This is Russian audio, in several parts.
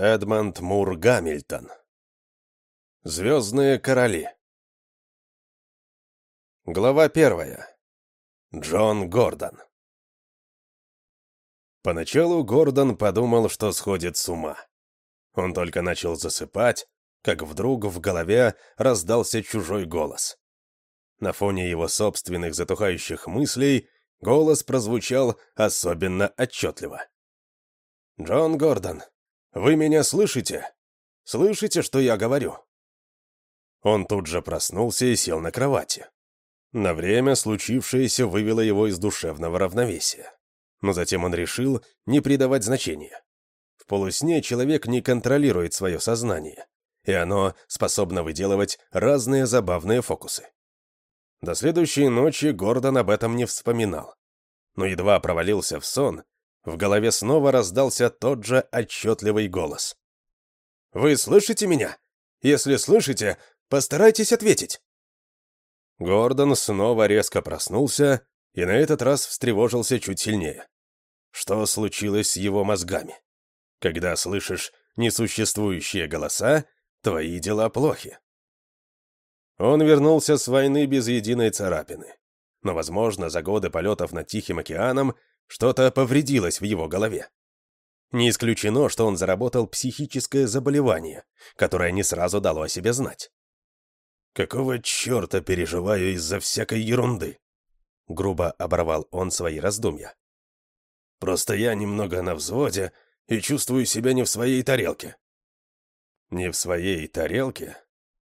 Эдмонд Мур Гамильтон. Звездные короли. Глава первая. Джон Гордон. Поначалу Гордон подумал, что сходит с ума. Он только начал засыпать, как вдруг в голове раздался чужой голос. На фоне его собственных затухающих мыслей голос прозвучал особенно отчетливо. «Джон Гордон, вы меня слышите? Слышите, что я говорю?» Он тут же проснулся и сел на кровати. На время случившееся вывело его из душевного равновесия. Но затем он решил не придавать значения. В полусне человек не контролирует свое сознание, и оно способно выделывать разные забавные фокусы. До следующей ночи Гордон об этом не вспоминал. Но едва провалился в сон, в голове снова раздался тот же отчетливый голос. «Вы слышите меня? Если слышите, постарайтесь ответить». Гордон снова резко проснулся и на этот раз встревожился чуть сильнее. Что случилось с его мозгами? Когда слышишь несуществующие голоса, твои дела плохи. Он вернулся с войны без единой царапины. Но, возможно, за годы полетов над Тихим океаном что-то повредилось в его голове. Не исключено, что он заработал психическое заболевание, которое не сразу дало о себе знать. «Какого черта переживаю из-за всякой ерунды?» Грубо оборвал он свои раздумья. «Просто я немного на взводе и чувствую себя не в своей тарелке». «Не в своей тарелке?»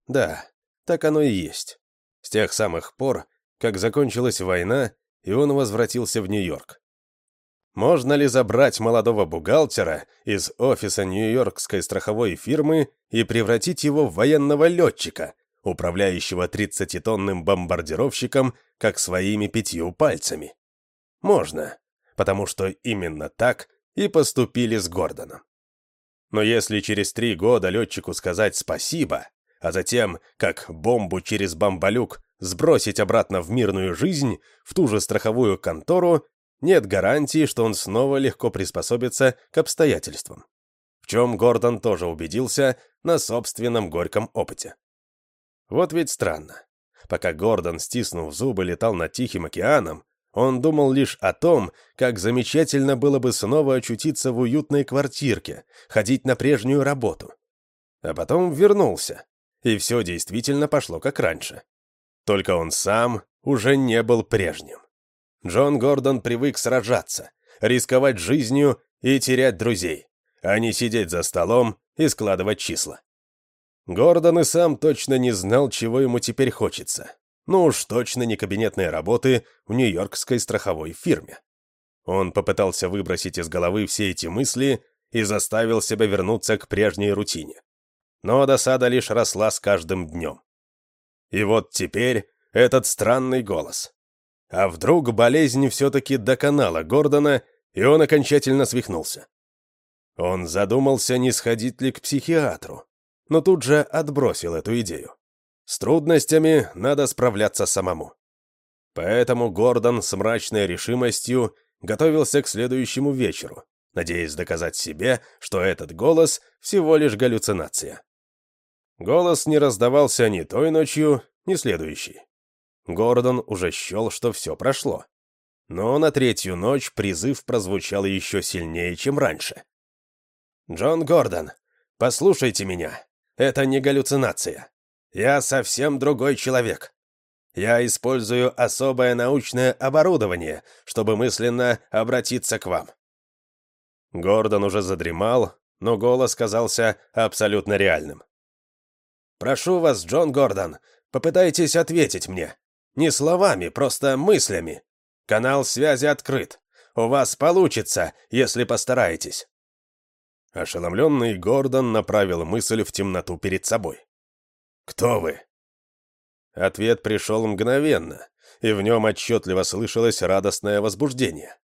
«Да, так оно и есть. С тех самых пор, как закончилась война, и он возвратился в Нью-Йорк. Можно ли забрать молодого бухгалтера из офиса нью-йоркской страховой фирмы и превратить его в военного летчика, управляющего 30-тонным бомбардировщиком, как своими пятью пальцами? Можно, потому что именно так и поступили с Гордоном. Но если через три года летчику сказать спасибо, а затем, как бомбу через бомболюк, сбросить обратно в мирную жизнь, в ту же страховую контору, нет гарантии, что он снова легко приспособится к обстоятельствам. В чем Гордон тоже убедился на собственном горьком опыте. Вот ведь странно. Пока Гордон, стиснув зубы, летал над Тихим океаном, он думал лишь о том, как замечательно было бы снова очутиться в уютной квартирке, ходить на прежнюю работу. А потом вернулся, и все действительно пошло как раньше. Только он сам уже не был прежним. Джон Гордон привык сражаться, рисковать жизнью и терять друзей, а не сидеть за столом и складывать числа. Гордон и сам точно не знал, чего ему теперь хочется. Ну уж точно не кабинетные работы в нью-йоркской страховой фирме. Он попытался выбросить из головы все эти мысли и заставил себя вернуться к прежней рутине. Но досада лишь росла с каждым днем. И вот теперь этот странный голос. А вдруг болезнь все-таки доконала Гордона, и он окончательно свихнулся? Он задумался, не сходить ли к психиатру, но тут же отбросил эту идею. С трудностями надо справляться самому. Поэтому Гордон с мрачной решимостью готовился к следующему вечеру, надеясь доказать себе, что этот голос всего лишь галлюцинация. Голос не раздавался ни той ночью, ни следующей. Гордон уже счел, что все прошло. Но на третью ночь призыв прозвучал еще сильнее, чем раньше. «Джон Гордон, послушайте меня. Это не галлюцинация. Я совсем другой человек. Я использую особое научное оборудование, чтобы мысленно обратиться к вам». Гордон уже задремал, но голос казался абсолютно реальным. «Прошу вас, Джон Гордон, попытайтесь ответить мне. Не словами, просто мыслями. Канал связи открыт. У вас получится, если постараетесь». Ошеломленный Гордон направил мысль в темноту перед собой. «Кто вы?» Ответ пришел мгновенно, и в нем отчетливо слышалось радостное возбуждение.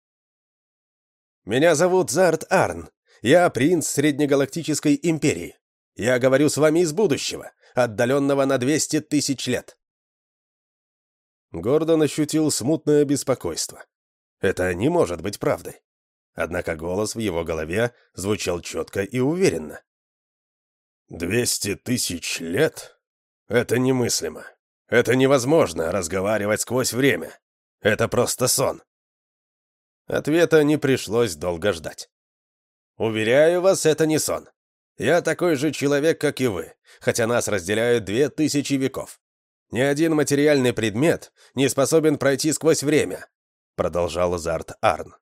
«Меня зовут Зарт Арн. Я принц Среднегалактической империи. Я говорю с вами из будущего, отдаленного на 200 тысяч лет. Гордон ощутил смутное беспокойство. Это не может быть правдой. Однако голос в его голове звучал четко и уверенно. «Двести тысяч лет? Это немыслимо. Это невозможно разговаривать сквозь время. Это просто сон». Ответа не пришлось долго ждать. «Уверяю вас, это не сон. Я такой же человек, как и вы, хотя нас разделяют две тысячи веков. Ни один материальный предмет не способен пройти сквозь время», — продолжал Зарт Арн.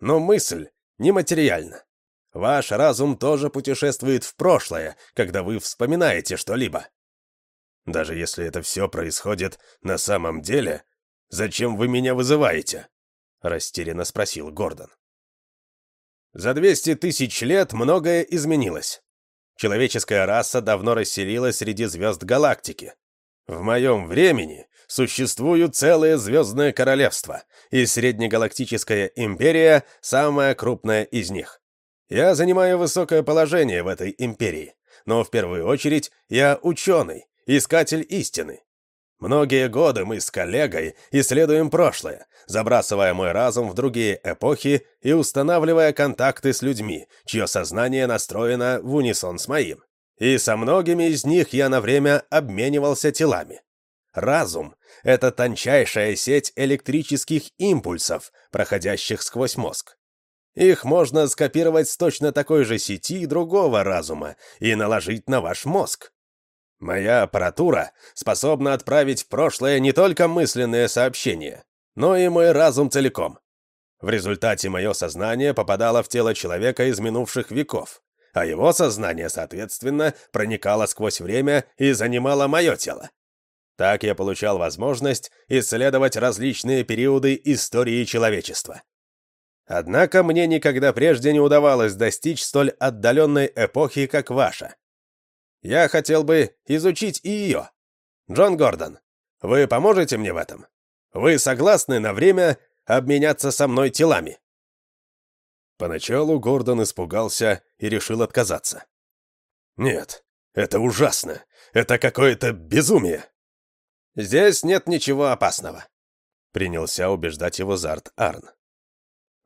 «Но мысль нематериальна. Ваш разум тоже путешествует в прошлое, когда вы вспоминаете что-либо. Даже если это все происходит на самом деле, зачем вы меня вызываете?» — растерянно спросил Гордон. За 200 тысяч лет многое изменилось. Человеческая раса давно расселилась среди звезд галактики. В моем времени существуют целые звездное королевство, и Среднегалактическая империя – самая крупная из них. Я занимаю высокое положение в этой империи, но в первую очередь я ученый, искатель истины. Многие годы мы с коллегой исследуем прошлое, забрасывая мой разум в другие эпохи и устанавливая контакты с людьми, чье сознание настроено в унисон с моим. И со многими из них я на время обменивался телами. Разум — это тончайшая сеть электрических импульсов, проходящих сквозь мозг. Их можно скопировать с точно такой же сети другого разума и наложить на ваш мозг. Моя аппаратура способна отправить в прошлое не только мысленные сообщения, но и мой разум целиком. В результате мое сознание попадало в тело человека из минувших веков, а его сознание, соответственно, проникало сквозь время и занимало мое тело. Так я получал возможность исследовать различные периоды истории человечества. Однако мне никогда прежде не удавалось достичь столь отдаленной эпохи, как ваша. Я хотел бы изучить и ее. Джон Гордон, вы поможете мне в этом? Вы согласны на время обменяться со мной телами?» Поначалу Гордон испугался и решил отказаться. «Нет, это ужасно. Это какое-то безумие». «Здесь нет ничего опасного», — принялся убеждать его Зарт Арн.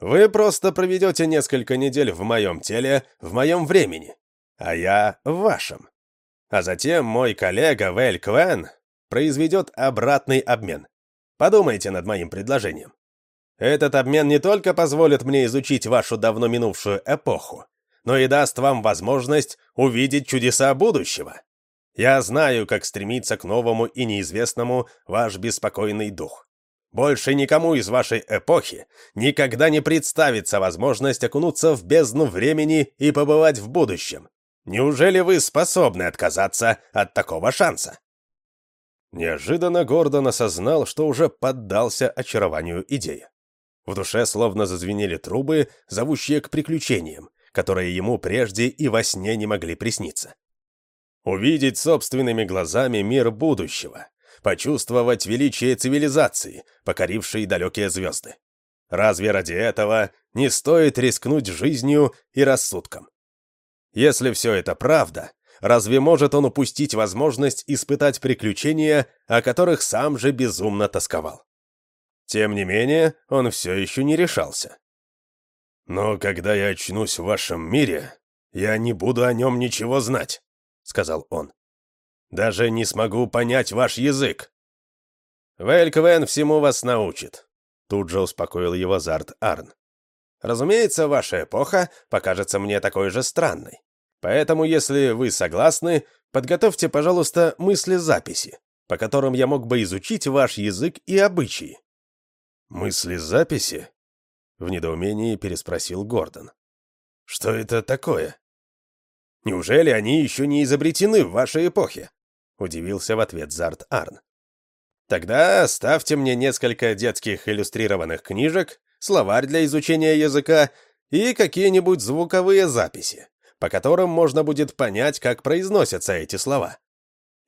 Вы просто проведете несколько недель в моем теле, в моем времени, а я в вашем. А затем мой коллега Вэль Квен произведет обратный обмен. Подумайте над моим предложением. Этот обмен не только позволит мне изучить вашу давно минувшую эпоху, но и даст вам возможность увидеть чудеса будущего. Я знаю, как стремится к новому и неизвестному ваш беспокойный дух. Больше никому из вашей эпохи никогда не представится возможность окунуться в бездну времени и побывать в будущем. Неужели вы способны отказаться от такого шанса?» Неожиданно Гордон осознал, что уже поддался очарованию идеи. В душе словно зазвенели трубы, зовущие к приключениям, которые ему прежде и во сне не могли присниться. Увидеть собственными глазами мир будущего, почувствовать величие цивилизации, покорившей далекие звезды. Разве ради этого не стоит рискнуть жизнью и рассудком? Если все это правда, разве может он упустить возможность испытать приключения, о которых сам же безумно тосковал? Тем не менее, он все еще не решался. «Но когда я очнусь в вашем мире, я не буду о нем ничего знать», — сказал он. Даже не смогу понять ваш язык». «Вэльквен всему вас научит», — тут же успокоил его Зарт Арн. «Разумеется, ваша эпоха покажется мне такой же странной. Поэтому, если вы согласны, подготовьте, пожалуйста, мысли-записи, по которым я мог бы изучить ваш язык и обычаи». «Мысли-записи?» — в недоумении переспросил Гордон. «Что это такое?» «Неужели они еще не изобретены в вашей эпохе?» удивился в ответ Зарт Арн. Тогда ставьте мне несколько детских иллюстрированных книжек, словарь для изучения языка и какие-нибудь звуковые записи, по которым можно будет понять, как произносятся эти слова.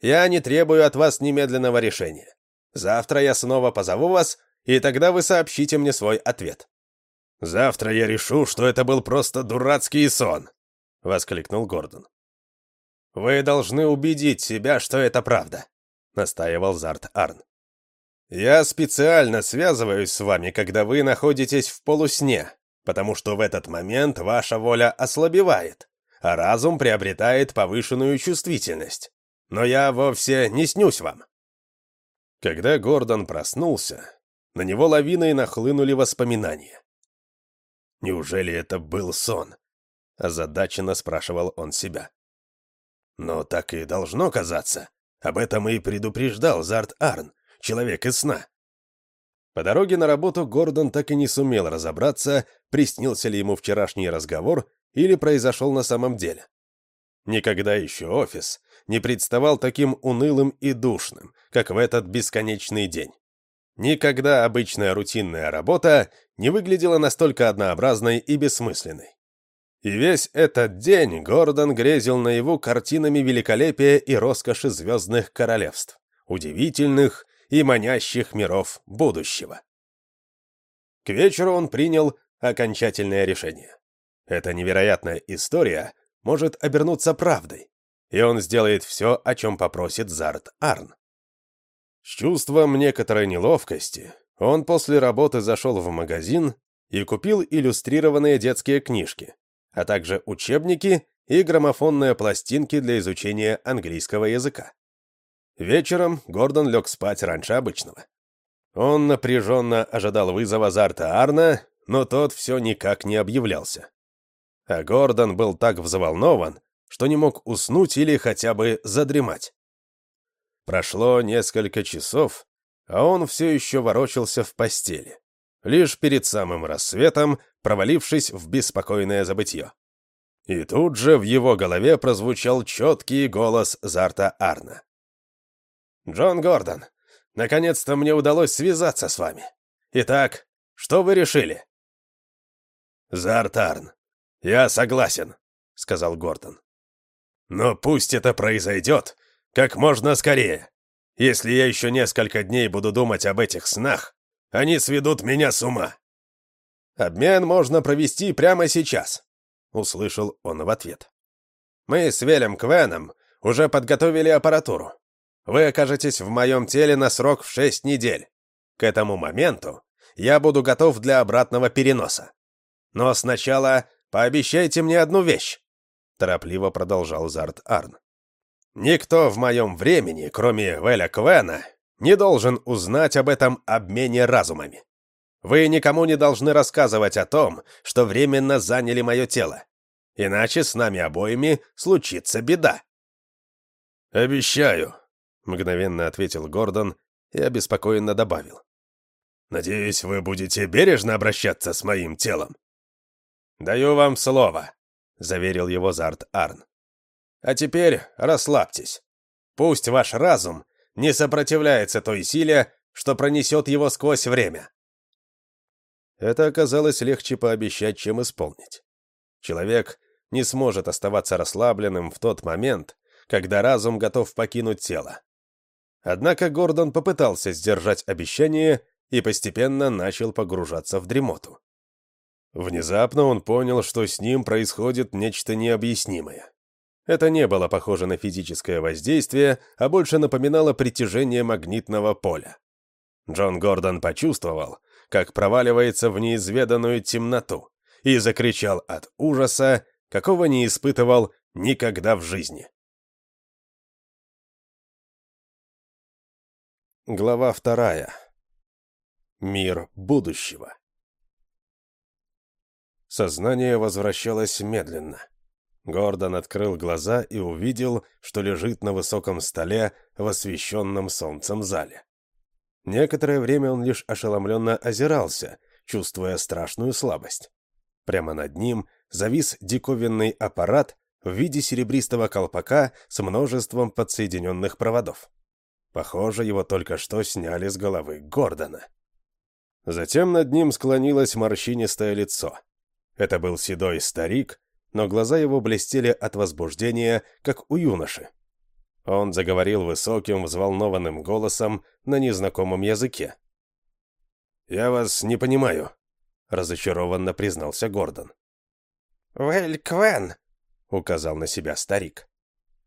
Я не требую от вас немедленного решения. Завтра я снова позову вас, и тогда вы сообщите мне свой ответ. Завтра я решу, что это был просто дурацкий сон, воскликнул Гордон. «Вы должны убедить себя, что это правда», — настаивал Зарт Арн. «Я специально связываюсь с вами, когда вы находитесь в полусне, потому что в этот момент ваша воля ослабевает, а разум приобретает повышенную чувствительность. Но я вовсе не снюсь вам». Когда Гордон проснулся, на него лавиной нахлынули воспоминания. «Неужели это был сон?» — озадаченно спрашивал он себя. «Но так и должно казаться. Об этом и предупреждал Зарт Арн, человек из сна». По дороге на работу Гордон так и не сумел разобраться, приснился ли ему вчерашний разговор или произошел на самом деле. Никогда еще офис не представал таким унылым и душным, как в этот бесконечный день. Никогда обычная рутинная работа не выглядела настолько однообразной и бессмысленной. И весь этот день Гордон грезил наяву картинами великолепия и роскоши звездных королевств, удивительных и манящих миров будущего. К вечеру он принял окончательное решение. Эта невероятная история может обернуться правдой, и он сделает все, о чем попросит Зарт Арн. С чувством некоторой неловкости он после работы зашел в магазин и купил иллюстрированные детские книжки, а также учебники и граммофонные пластинки для изучения английского языка. Вечером Гордон лег спать раньше обычного. Он напряженно ожидал вызова Зарта Арна, но тот все никак не объявлялся. А Гордон был так взволнован, что не мог уснуть или хотя бы задремать. Прошло несколько часов, а он все еще ворочался в постели, лишь перед самым рассветом провалившись в беспокойное забытье. И тут же в его голове прозвучал четкий голос Зарта Арна. «Джон Гордон, наконец-то мне удалось связаться с вами. Итак, что вы решили?» «Зартарн, я согласен», — сказал Гордон. «Но пусть это произойдет как можно скорее. Если я еще несколько дней буду думать об этих снах, они сведут меня с ума». «Обмен можно провести прямо сейчас», — услышал он в ответ. «Мы с Велем Квеном уже подготовили аппаратуру. Вы окажетесь в моем теле на срок в шесть недель. К этому моменту я буду готов для обратного переноса. Но сначала пообещайте мне одну вещь», — торопливо продолжал Зарт Арн. «Никто в моем времени, кроме Веля Квена, не должен узнать об этом обмене разумами. Вы никому не должны рассказывать о том, что временно заняли мое тело. Иначе с нами обоими случится беда». «Обещаю», — мгновенно ответил Гордон и обеспокоенно добавил. «Надеюсь, вы будете бережно обращаться с моим телом?» «Даю вам слово», — заверил его Зарт Арн. «А теперь расслабьтесь. Пусть ваш разум не сопротивляется той силе, что пронесет его сквозь время». Это оказалось легче пообещать, чем исполнить. Человек не сможет оставаться расслабленным в тот момент, когда разум готов покинуть тело. Однако Гордон попытался сдержать обещание и постепенно начал погружаться в дремоту. Внезапно он понял, что с ним происходит нечто необъяснимое. Это не было похоже на физическое воздействие, а больше напоминало притяжение магнитного поля. Джон Гордон почувствовал, как проваливается в неизведанную темноту, и закричал от ужаса, какого не испытывал никогда в жизни. Глава вторая. Мир будущего. Сознание возвращалось медленно. Гордон открыл глаза и увидел, что лежит на высоком столе в освещенном солнцем зале. Некоторое время он лишь ошеломленно озирался, чувствуя страшную слабость. Прямо над ним завис диковинный аппарат в виде серебристого колпака с множеством подсоединенных проводов. Похоже, его только что сняли с головы Гордона. Затем над ним склонилось морщинистое лицо. Это был седой старик, но глаза его блестели от возбуждения, как у юноши. Он заговорил высоким, взволнованным голосом на незнакомом языке. «Я вас не понимаю», — разочарованно признался Гордон. «Вэль Квен», — указал на себя старик.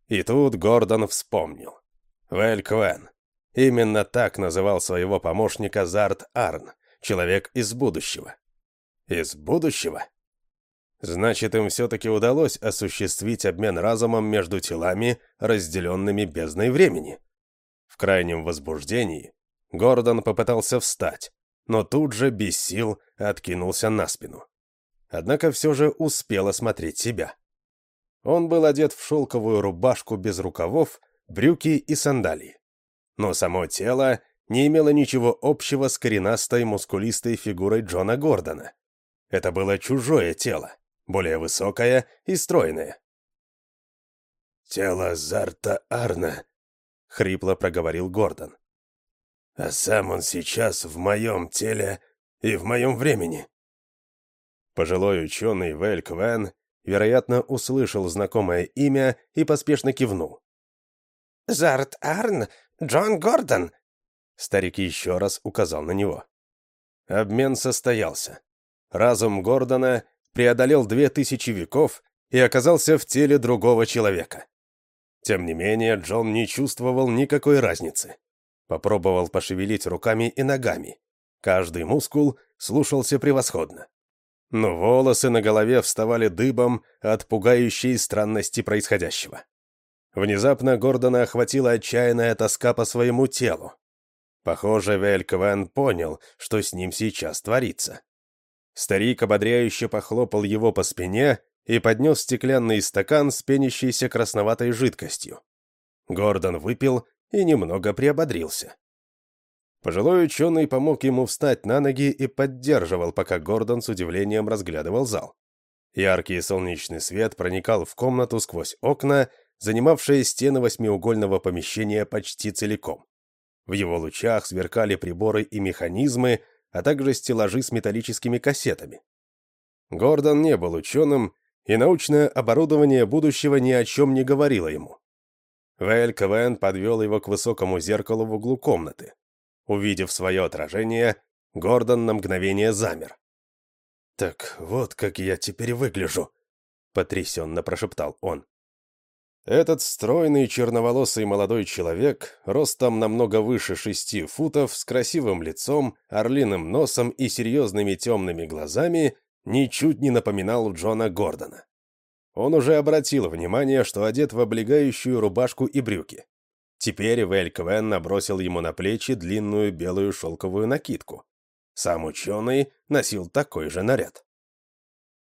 И тут Гордон вспомнил. Вэль Квен. Именно так называл своего помощника Зарт Арн, человек из будущего. Из будущего? Значит, им все-таки удалось осуществить обмен разумом между телами, разделенными бездной времени. В крайнем возбуждении Гордон попытался встать, но тут же без сил откинулся на спину. Однако все же успел осмотреть себя. Он был одет в шелковую рубашку без рукавов, брюки и сандалии. Но само тело не имело ничего общего с коренастой мускулистой фигурой Джона Гордона. Это было чужое тело, более высокое и стройное. «Тело Зарта Арна», — хрипло проговорил Гордон. «А сам он сейчас в моем теле и в моем времени». Пожилой ученый Вэль Квен, вероятно, услышал знакомое имя и поспешно кивнул. «Зарт Арн? Джон Гордон?» Старик еще раз указал на него. Обмен состоялся. Разум Гордона преодолел две тысячи веков и оказался в теле другого человека. Тем не менее, Джон не чувствовал никакой разницы. Попробовал пошевелить руками и ногами. Каждый мускул слушался превосходно. Но волосы на голове вставали дыбом от пугающей странности происходящего. Внезапно Гордона охватила отчаянная тоска по своему телу. Похоже, Вельквен понял, что с ним сейчас творится. Старик ободряюще похлопал его по спине и поднес стеклянный стакан с пенящейся красноватой жидкостью. Гордон выпил и немного приободрился. Пожилой ученый помог ему встать на ноги и поддерживал, пока Гордон с удивлением разглядывал зал. Яркий солнечный свет проникал в комнату сквозь окна, занимавшие стены восьмиугольного помещения почти целиком. В его лучах сверкали приборы и механизмы, а также стеллажи с металлическими кассетами. Гордон не был ученым, и научное оборудование будущего ни о чем не говорило ему. Вэль КВН подвел его к высокому зеркалу в углу комнаты. Увидев свое отражение, Гордон на мгновение замер. «Так вот как я теперь выгляжу», — потрясенно прошептал он. Этот стройный черноволосый молодой человек, ростом намного выше шести футов, с красивым лицом, орлиным носом и серьезными темными глазами, ничуть не напоминал Джона Гордона. Он уже обратил внимание, что одет в облегающую рубашку и брюки. Теперь Вэль Квен набросил ему на плечи длинную белую шелковую накидку. Сам ученый носил такой же наряд.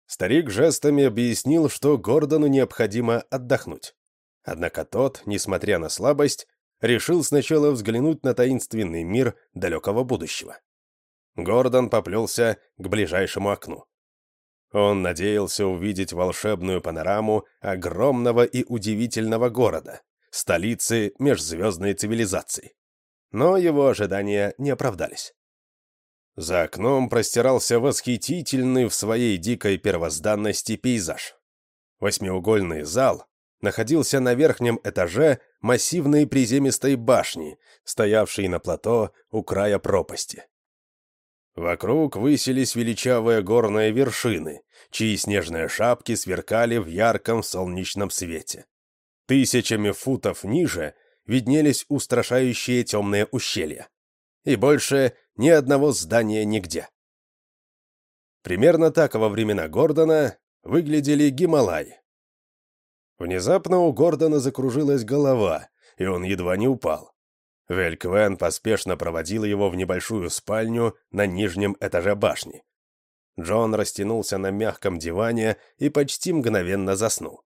Старик жестами объяснил, что Гордону необходимо отдохнуть. Однако тот, несмотря на слабость, решил сначала взглянуть на таинственный мир далекого будущего. Гордон поплелся к ближайшему окну. Он надеялся увидеть волшебную панораму огромного и удивительного города, столицы межзвездной цивилизации. Но его ожидания не оправдались. За окном простирался восхитительный в своей дикой первозданности пейзаж. Восьмиугольный зал, находился на верхнем этаже массивной приземистой башни, стоявшей на плато у края пропасти. Вокруг высились величавые горные вершины, чьи снежные шапки сверкали в ярком солнечном свете. Тысячами футов ниже виднелись устрашающие темные ущелья. И больше ни одного здания нигде. Примерно так во времена Гордона выглядели Гималаи. Внезапно у Гордона закружилась голова, и он едва не упал. Вельквен поспешно проводил его в небольшую спальню на нижнем этаже башни. Джон растянулся на мягком диване и почти мгновенно заснул.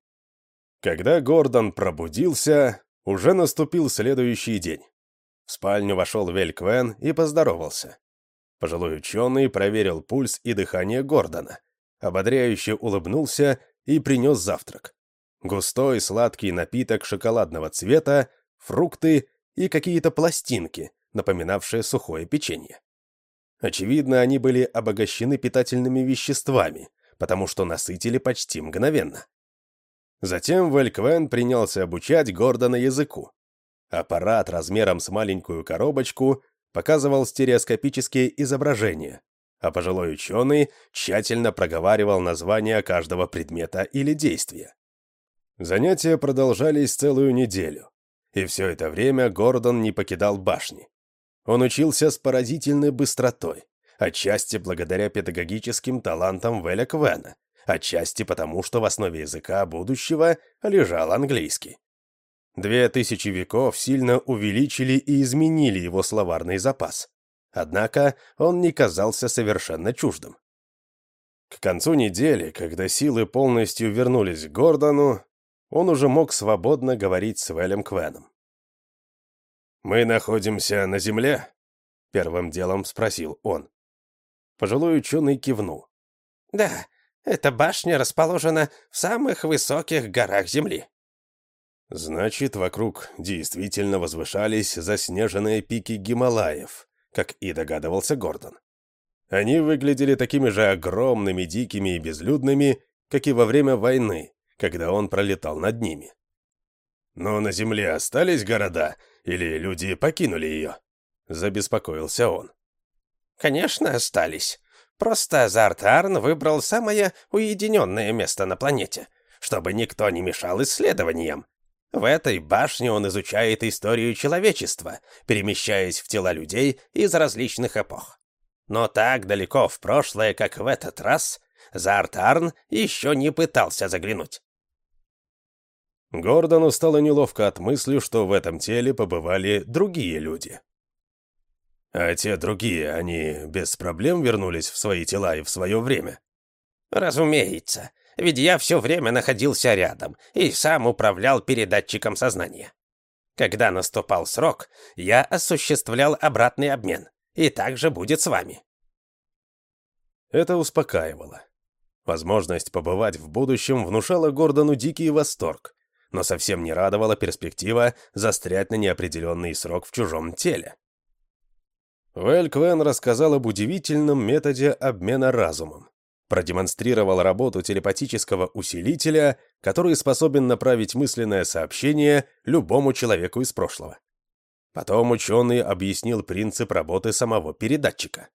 Когда Гордон пробудился, уже наступил следующий день. В спальню вошел Вельквен и поздоровался. Пожилой ученый проверил пульс и дыхание Гордона, ободряюще улыбнулся и принес завтрак. Густой сладкий напиток шоколадного цвета, фрукты и какие-то пластинки, напоминавшие сухое печенье. Очевидно, они были обогащены питательными веществами, потому что насытили почти мгновенно. Затем Вельквен принялся обучать Гордона языку. Аппарат размером с маленькую коробочку показывал стереоскопические изображения, а пожилой ученый тщательно проговаривал названия каждого предмета или действия. Занятия продолжались целую неделю, и все это время Гордон не покидал башни. Он учился с поразительной быстротой, отчасти благодаря педагогическим талантам Веля Квена, отчасти потому, что в основе языка будущего лежал английский. Две тысячи веков сильно увеличили и изменили его словарный запас. Однако он не казался совершенно чуждым. К концу недели, когда силы полностью вернулись к Гордону, он уже мог свободно говорить с Вэлем Квеном. «Мы находимся на Земле?» — первым делом спросил он. Пожилой ученый кивнул. «Да, эта башня расположена в самых высоких горах Земли». Значит, вокруг действительно возвышались заснеженные пики Гималаев, как и догадывался Гордон. Они выглядели такими же огромными, дикими и безлюдными, как и во время войны, когда он пролетал над ними. Но на Земле остались города, или люди покинули ее? Забеспокоился он. Конечно, остались. Просто Зартарн выбрал самое уединенное место на планете, чтобы никто не мешал исследованиям. В этой башне он изучает историю человечества, перемещаясь в тела людей из различных эпох. Но так далеко в прошлое, как в этот раз, Зартарн еще не пытался заглянуть. Гордону стало неловко от мысли, что в этом теле побывали другие люди. А те другие, они без проблем вернулись в свои тела и в свое время? Разумеется, ведь я все время находился рядом и сам управлял передатчиком сознания. Когда наступал срок, я осуществлял обратный обмен, и так же будет с вами. Это успокаивало. Возможность побывать в будущем внушала Гордону дикий восторг, но совсем не радовала перспектива застрять на неопределенный срок в чужом теле. Вэль Квен рассказал об удивительном методе обмена разумом. Продемонстрировал работу телепатического усилителя, который способен направить мысленное сообщение любому человеку из прошлого. Потом ученый объяснил принцип работы самого передатчика.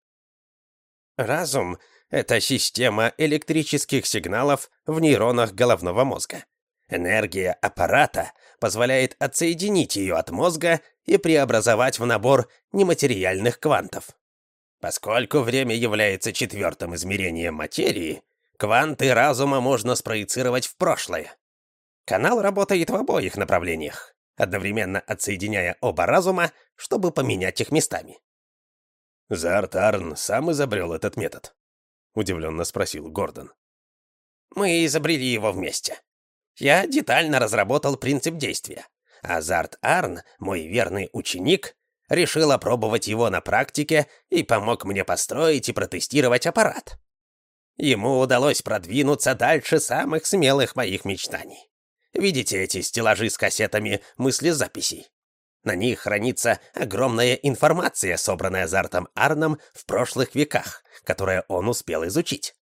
Разум — это система электрических сигналов в нейронах головного мозга. Энергия аппарата позволяет отсоединить ее от мозга и преобразовать в набор нематериальных квантов. Поскольку время является четвертым измерением материи, кванты разума можно спроецировать в прошлое. Канал работает в обоих направлениях, одновременно отсоединяя оба разума, чтобы поменять их местами. «Зартарн сам изобрел этот метод?» — удивленно спросил Гордон. «Мы изобрели его вместе. Я детально разработал принцип действия. Азарт Арн, мой верный ученик, решил опробовать его на практике и помог мне построить и протестировать аппарат. Ему удалось продвинуться дальше самых смелых моих мечтаний. Видите эти стеллажи с кассетами мыслезаписей? На них хранится огромная информация, собранная Азартом Арном в прошлых веках, которая он успел изучить.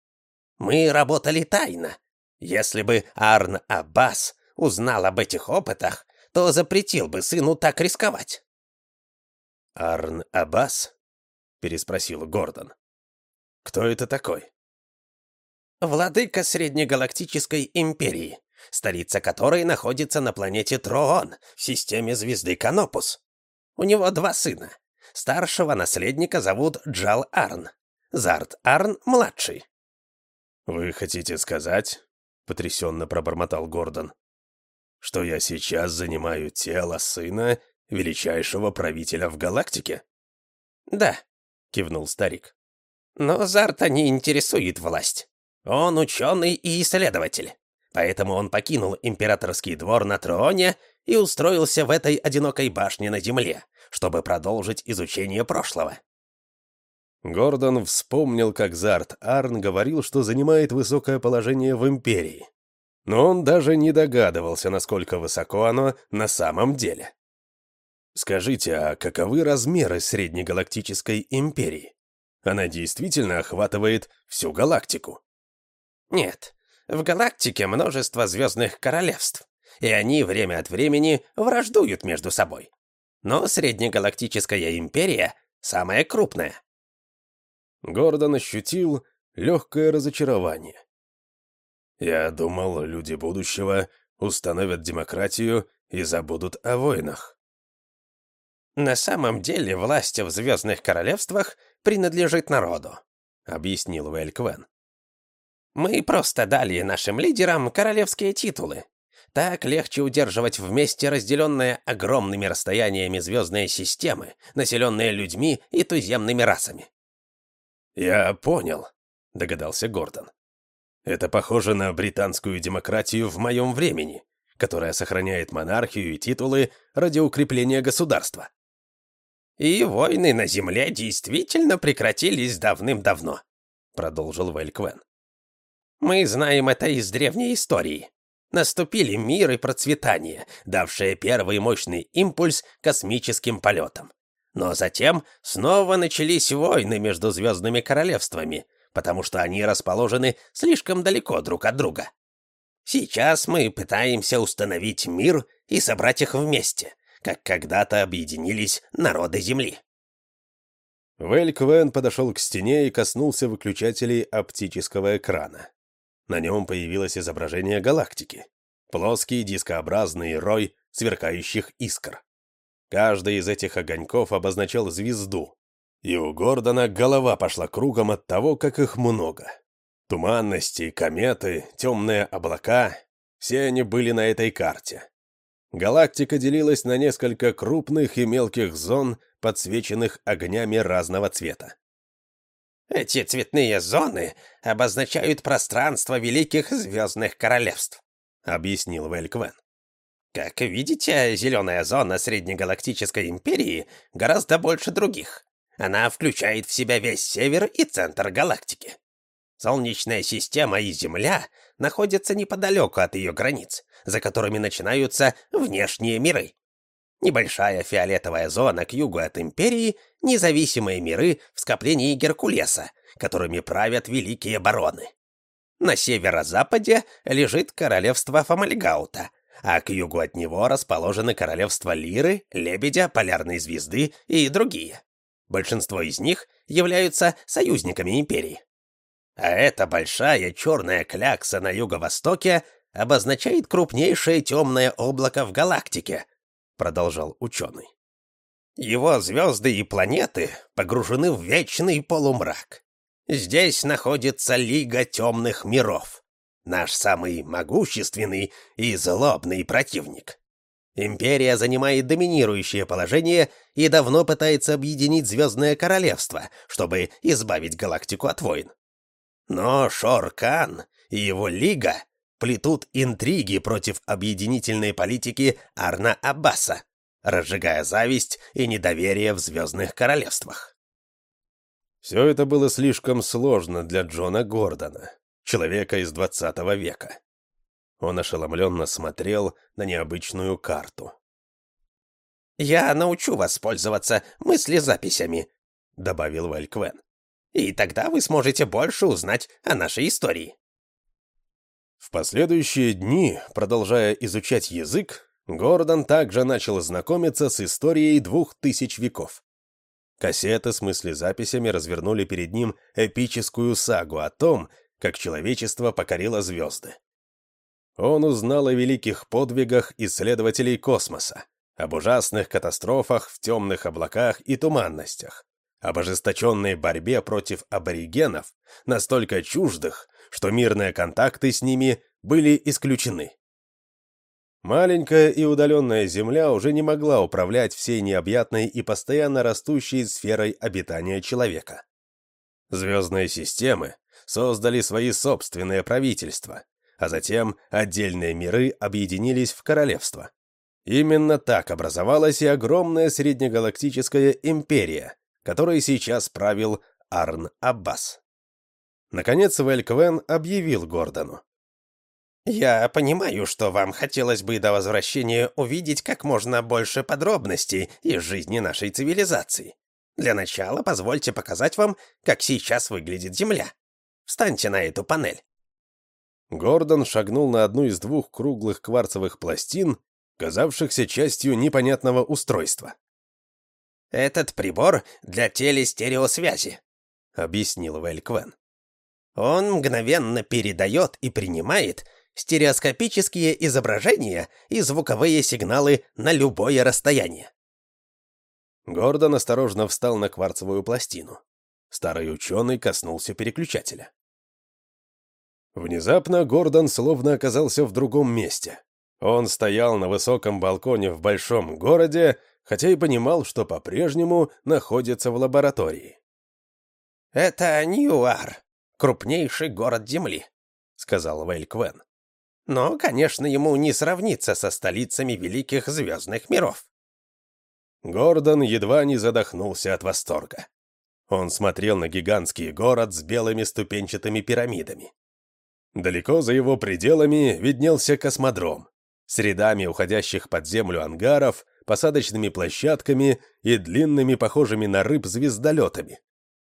Мы работали тайно, если бы Арн Аббас узнал об этих опытах, то запретил бы сыну так рисковать. «Арн Аббас?» — переспросил Гордон. «Кто это такой?» «Владыка Среднегалактической Империи, столица которой находится на планете Троон в системе звезды Канопус. У него два сына. Старшего наследника зовут Джал Арн. Зарт Арн — младший». «Вы хотите сказать, потрясенно пробормотал Гордон. «Что я сейчас занимаю тело сына величайшего правителя в галактике?» «Да», — кивнул старик. «Но Зарта не интересует власть. Он ученый и исследователь. Поэтому он покинул императорский двор на Троне и устроился в этой одинокой башне на Земле, чтобы продолжить изучение прошлого. Гордон вспомнил, как Зарт Арн говорил, что занимает высокое положение в Империи. Но он даже не догадывался, насколько высоко оно на самом деле. Скажите, а каковы размеры Среднегалактической Империи? Она действительно охватывает всю галактику? Нет, в галактике множество звездных королевств, и они время от времени враждуют между собой. Но Среднегалактическая Империя самая крупная. Гордон ощутил легкое разочарование. «Я думал, люди будущего установят демократию и забудут о войнах». «На самом деле власть в Звездных Королевствах принадлежит народу», — объяснил Вэль Квен. Мы просто дали нашим лидерам королевские титулы. Так легче удерживать вместе разделенные огромными расстояниями звездные системы, населенные людьми и туземными расами. «Я понял», — догадался Гордон. «Это похоже на британскую демократию в моем времени, которая сохраняет монархию и титулы ради укрепления государства». «И войны на земле действительно прекратились давным-давно», — продолжил Вэльквен. «Мы знаем это из древней истории. Наступили мир и процветание, давшие первый мощный импульс космическим полетам. Но затем снова начались войны между звездными королевствами, потому что они расположены слишком далеко друг от друга. Сейчас мы пытаемся установить мир и собрать их вместе, как когда-то объединились народы Земли. Вэль Квен подошел к стене и коснулся выключателей оптического экрана. На нем появилось изображение галактики. Плоский дискообразный рой сверкающих искр. Каждый из этих огоньков обозначал звезду. И у Гордона голова пошла кругом от того, как их много. Туманности, кометы, темные облака — все они были на этой карте. Галактика делилась на несколько крупных и мелких зон, подсвеченных огнями разного цвета. Эти цветные зоны обозначают пространство великих звездных королевств», — объяснил Вэльквен. «Как видите, зеленая зона Среднегалактической империи гораздо больше других. Она включает в себя весь север и центр галактики. Солнечная система и Земля находятся неподалеку от ее границ, за которыми начинаются внешние миры. Небольшая фиолетовая зона к югу от Империи — независимые миры в скоплении Геркулеса, которыми правят великие бароны. На северо-западе лежит королевство Фомальгаута, а к югу от него расположены королевства Лиры, Лебедя, Полярной Звезды и другие. Большинство из них являются союзниками Империи. А эта большая черная клякса на юго-востоке обозначает крупнейшее темное облако в галактике, продолжал ученый. Его звезды и планеты погружены в вечный полумрак. Здесь находится Лига Темных Миров, наш самый могущественный и злобный противник. Империя занимает доминирующее положение и давно пытается объединить Звездное Королевство, чтобы избавить галактику от войн. Но Шор-Кан и его Лига плетут интриги против объединительной политики Арна Аббаса, разжигая зависть и недоверие в Звездных Королевствах. Все это было слишком сложно для Джона Гордона, человека из двадцатого века. Он ошеломленно смотрел на необычную карту. «Я научу вас пользоваться мыслезаписями», — добавил Вальквен. «И тогда вы сможете больше узнать о нашей истории». В последующие дни, продолжая изучать язык, Гордон также начал знакомиться с историей двух тысяч веков. Кассеты с мыслезаписями развернули перед ним эпическую сагу о том, как человечество покорило звезды. Он узнал о великих подвигах исследователей космоса, об ужасных катастрофах в темных облаках и туманностях, об ожесточенной борьбе против аборигенов, настолько чуждых, что мирные контакты с ними были исключены. Маленькая и удаленная Земля уже не могла управлять всей необъятной и постоянно растущей сферой обитания человека. Звездные системы создали свои собственные правительства, а затем отдельные миры объединились в королевство. Именно так образовалась и огромная среднегалактическая империя, которой сейчас правил Арн Аббас. Наконец Вельквен объявил Гордону. «Я понимаю, что вам хотелось бы до возвращения увидеть как можно больше подробностей из жизни нашей цивилизации. Для начала позвольте показать вам, как сейчас выглядит Земля. Встаньте на эту панель». Гордон шагнул на одну из двух круглых кварцевых пластин, казавшихся частью непонятного устройства. «Этот прибор для телестереосвязи», — объяснил Вэльквен. Он мгновенно передает и принимает стереоскопические изображения и звуковые сигналы на любое расстояние. Гордон осторожно встал на кварцевую пластину. Старый ученый коснулся переключателя. Внезапно Гордон словно оказался в другом месте. Он стоял на высоком балконе в большом городе, хотя и понимал, что по-прежнему находится в лаборатории. «Это Ньюар, крупнейший город Земли», — сказал Вэль Квен. «Но, конечно, ему не сравнится со столицами великих звездных миров». Гордон едва не задохнулся от восторга. Он смотрел на гигантский город с белыми ступенчатыми пирамидами. Далеко за его пределами виднелся космодром, с рядами уходящих под землю ангаров, посадочными площадками и длинными, похожими на рыб, звездолетами.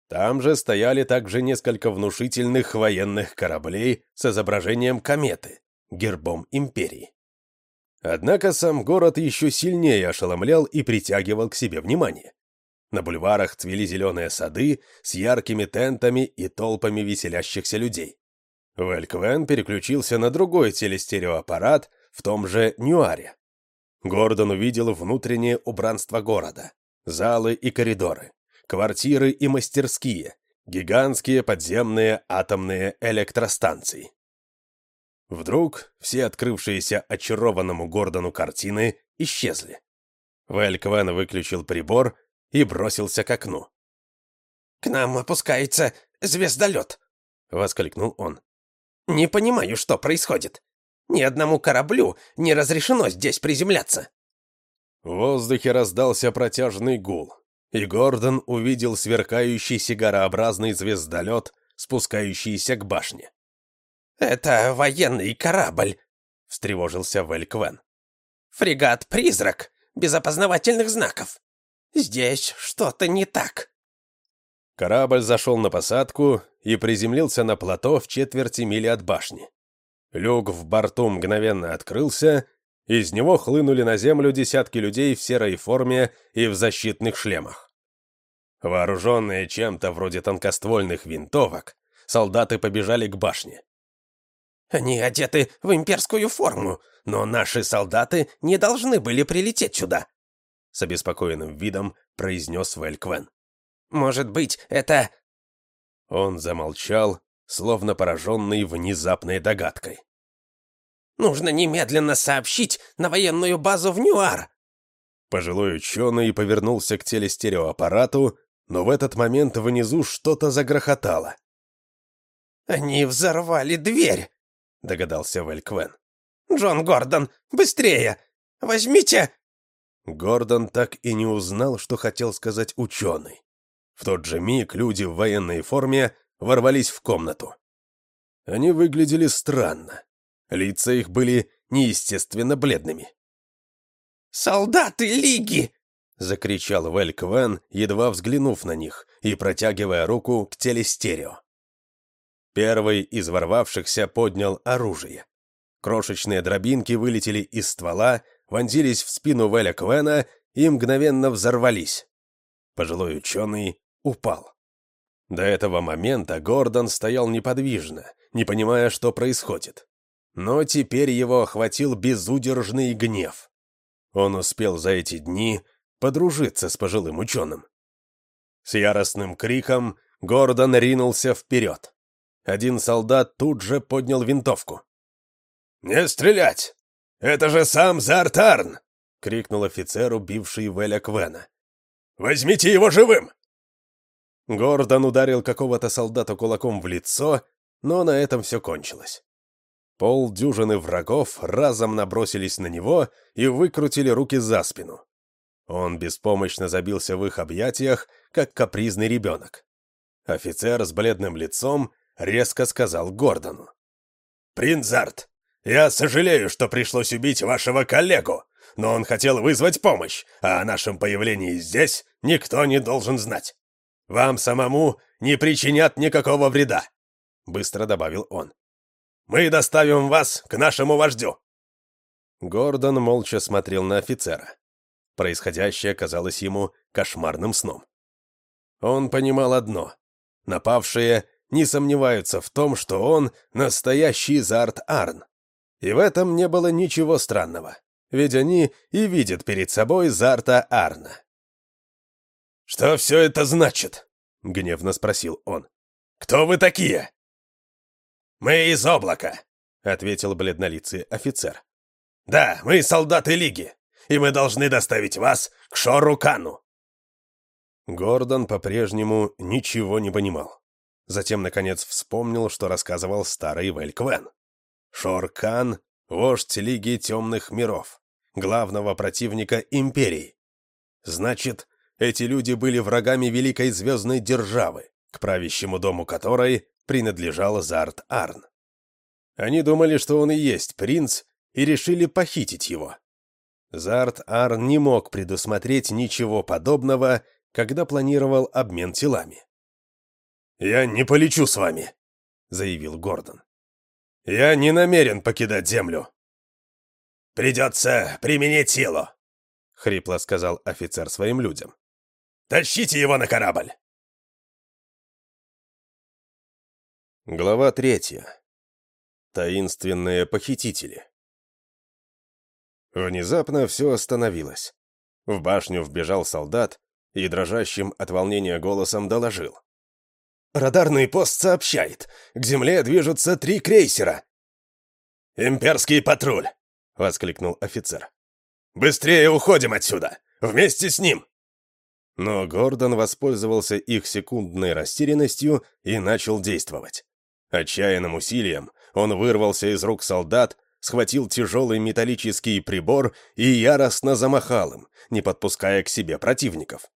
Там же стояли также несколько внушительных военных кораблей с изображением кометы, гербом империи. Однако сам город еще сильнее ошеломлял и притягивал к себе внимание. На бульварах цвели зеленые сады с яркими тентами и толпами веселящихся людей. Вэльквен переключился на другой телестереоаппарат в том же Ньюаре. Гордон увидел внутреннее убранство города, залы и коридоры, квартиры и мастерские, гигантские подземные атомные электростанции. Вдруг все открывшиеся очарованному Гордону картины исчезли. Вэльквен выключил прибор и бросился к окну. «К нам опускается звездолет!» — воскликнул он. «Не понимаю, что происходит. Ни одному кораблю не разрешено здесь приземляться». В воздухе раздался протяжный гул, и Гордон увидел сверкающий сигарообразный звездолет, спускающийся к башне. «Это военный корабль», — встревожился Вельквен. «Фрегат-призрак, без опознавательных знаков. Здесь что-то не так». Корабль зашел на посадку и приземлился на плато в четверти мили от башни. Люк в борту мгновенно открылся, из него хлынули на землю десятки людей в серой форме и в защитных шлемах. Вооруженные чем-то вроде тонкоствольных винтовок, солдаты побежали к башне. Они одеты в имперскую форму, но наши солдаты не должны были прилететь сюда», — с обеспокоенным видом произнес Вэльквен. «Может быть, это...» Он замолчал, словно пораженный внезапной догадкой. «Нужно немедленно сообщить на военную базу в Ньюар!» Пожилой ученый повернулся к телестереоаппарату, но в этот момент внизу что-то загрохотало. «Они взорвали дверь!» догадался Вэльквен. «Джон Гордон, быстрее! Возьмите!» Гордон так и не узнал, что хотел сказать ученый. В тот же миг люди в военной форме ворвались в комнату. Они выглядели странно. Лица их были неестественно бледными. «Солдаты Лиги!» — закричал Вэльквен, едва взглянув на них и протягивая руку к телестерео. Первый из ворвавшихся поднял оружие. Крошечные дробинки вылетели из ствола, вонзились в спину Веля Квена и мгновенно взорвались. Пожилой ученый упал. До этого момента Гордон стоял неподвижно, не понимая, что происходит. Но теперь его охватил безудержный гнев. Он успел за эти дни подружиться с пожилым ученым. С яростным криком Гордон ринулся вперед. Один солдат тут же поднял винтовку. «Не стрелять! Это же сам Зартарн!» — крикнул офицер, убивший Веля Квена. «Возьмите его живым!» Гордон ударил какого-то солдата кулаком в лицо, но на этом все кончилось. Полдюжины врагов разом набросились на него и выкрутили руки за спину. Он беспомощно забился в их объятиях, как капризный ребенок. Офицер с бледным лицом — резко сказал Гордону. «Принц Зарт, я сожалею, что пришлось убить вашего коллегу, но он хотел вызвать помощь, а о нашем появлении здесь никто не должен знать. Вам самому не причинят никакого вреда», — быстро добавил он. «Мы доставим вас к нашему вождю». Гордон молча смотрел на офицера. Происходящее казалось ему кошмарным сном. Он понимал одно — напавшие не сомневаются в том, что он настоящий Зарт Арн. И в этом не было ничего странного, ведь они и видят перед собой Зарта Арна. «Что все это значит?» — гневно спросил он. «Кто вы такие?» «Мы из облака», — ответил бледнолицый офицер. «Да, мы солдаты Лиги, и мы должны доставить вас к Шорукану». Гордон по-прежнему ничего не понимал. Затем, наконец, вспомнил, что рассказывал старый Вэльквен. Шоркан — вождь Лиги Темных Миров, главного противника Империи. Значит, эти люди были врагами Великой Звездной Державы, к правящему дому которой принадлежал Зарт Арн. Они думали, что он и есть принц, и решили похитить его. Зарт Арн не мог предусмотреть ничего подобного, когда планировал обмен телами. «Я не полечу с вами», — заявил Гордон. «Я не намерен покидать Землю». «Придется применить силу», — хрипло сказал офицер своим людям. «Тащите его на корабль!» Глава третья. Таинственные похитители. Внезапно все остановилось. В башню вбежал солдат и дрожащим от волнения голосом доложил. «Радарный пост сообщает, к земле движутся три крейсера». «Имперский патруль!» — воскликнул офицер. «Быстрее уходим отсюда! Вместе с ним!» Но Гордон воспользовался их секундной растерянностью и начал действовать. Отчаянным усилием он вырвался из рук солдат, схватил тяжелый металлический прибор и яростно замахал им, не подпуская к себе противников.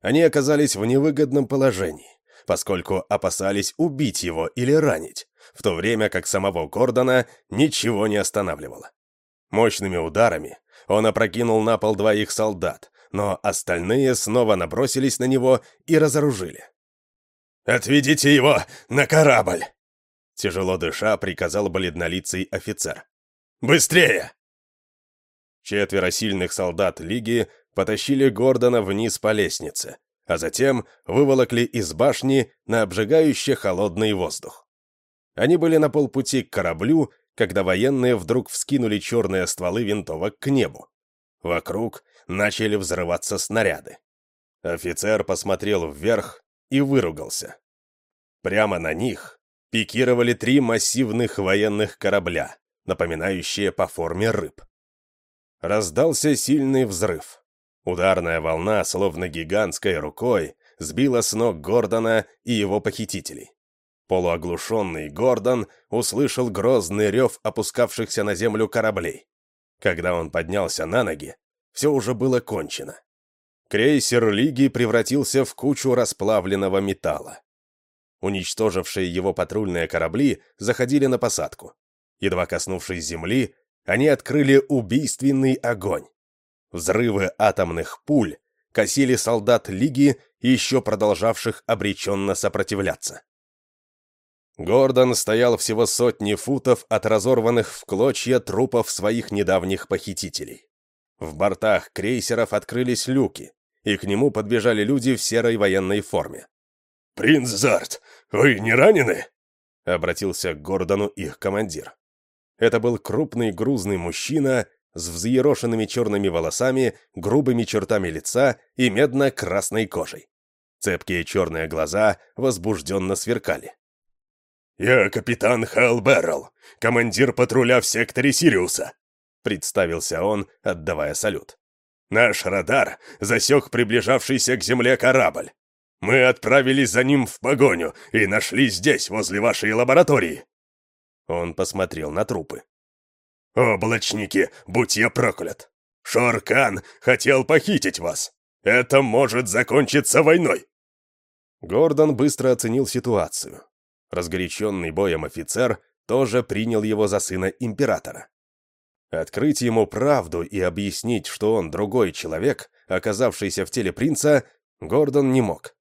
Они оказались в невыгодном положении, поскольку опасались убить его или ранить, в то время как самого Гордона ничего не останавливало. Мощными ударами он опрокинул на пол двоих солдат, но остальные снова набросились на него и разоружили. «Отведите его на корабль!» Тяжело дыша, приказал бледнолицый офицер. «Быстрее!» Четверо сильных солдат Лиги потащили Гордона вниз по лестнице, а затем выволокли из башни на обжигающий холодный воздух. Они были на полпути к кораблю, когда военные вдруг вскинули черные стволы винтовок к небу. Вокруг начали взрываться снаряды. Офицер посмотрел вверх и выругался. Прямо на них пикировали три массивных военных корабля, напоминающие по форме рыб. Раздался сильный взрыв. Ударная волна, словно гигантской рукой, сбила с ног Гордона и его похитителей. Полуоглушенный Гордон услышал грозный рев опускавшихся на землю кораблей. Когда он поднялся на ноги, все уже было кончено. Крейсер Лиги превратился в кучу расплавленного металла. Уничтожившие его патрульные корабли заходили на посадку. Едва коснувшись земли, они открыли убийственный огонь. Взрывы атомных пуль косили солдат Лиги, еще продолжавших обреченно сопротивляться. Гордон стоял всего сотни футов от разорванных в клочья трупов своих недавних похитителей. В бортах крейсеров открылись люки, и к нему подбежали люди в серой военной форме. «Принц Зарт, вы не ранены?» — обратился к Гордону их командир. Это был крупный грузный мужчина с взъерошенными черными волосами, грубыми чертами лица и медно-красной кожей. Цепкие черные глаза возбужденно сверкали. «Я капитан Хэл Беррелл, командир патруля в секторе Сириуса», — представился он, отдавая салют. «Наш радар засек приближавшийся к земле корабль. Мы отправились за ним в погоню и нашли здесь, возле вашей лаборатории». Он посмотрел на трупы. «Облачники, будь я проклят! Шоркан хотел похитить вас! Это может закончиться войной!» Гордон быстро оценил ситуацию. Разгоряченный боем офицер тоже принял его за сына императора. Открыть ему правду и объяснить, что он другой человек, оказавшийся в теле принца, Гордон не мог.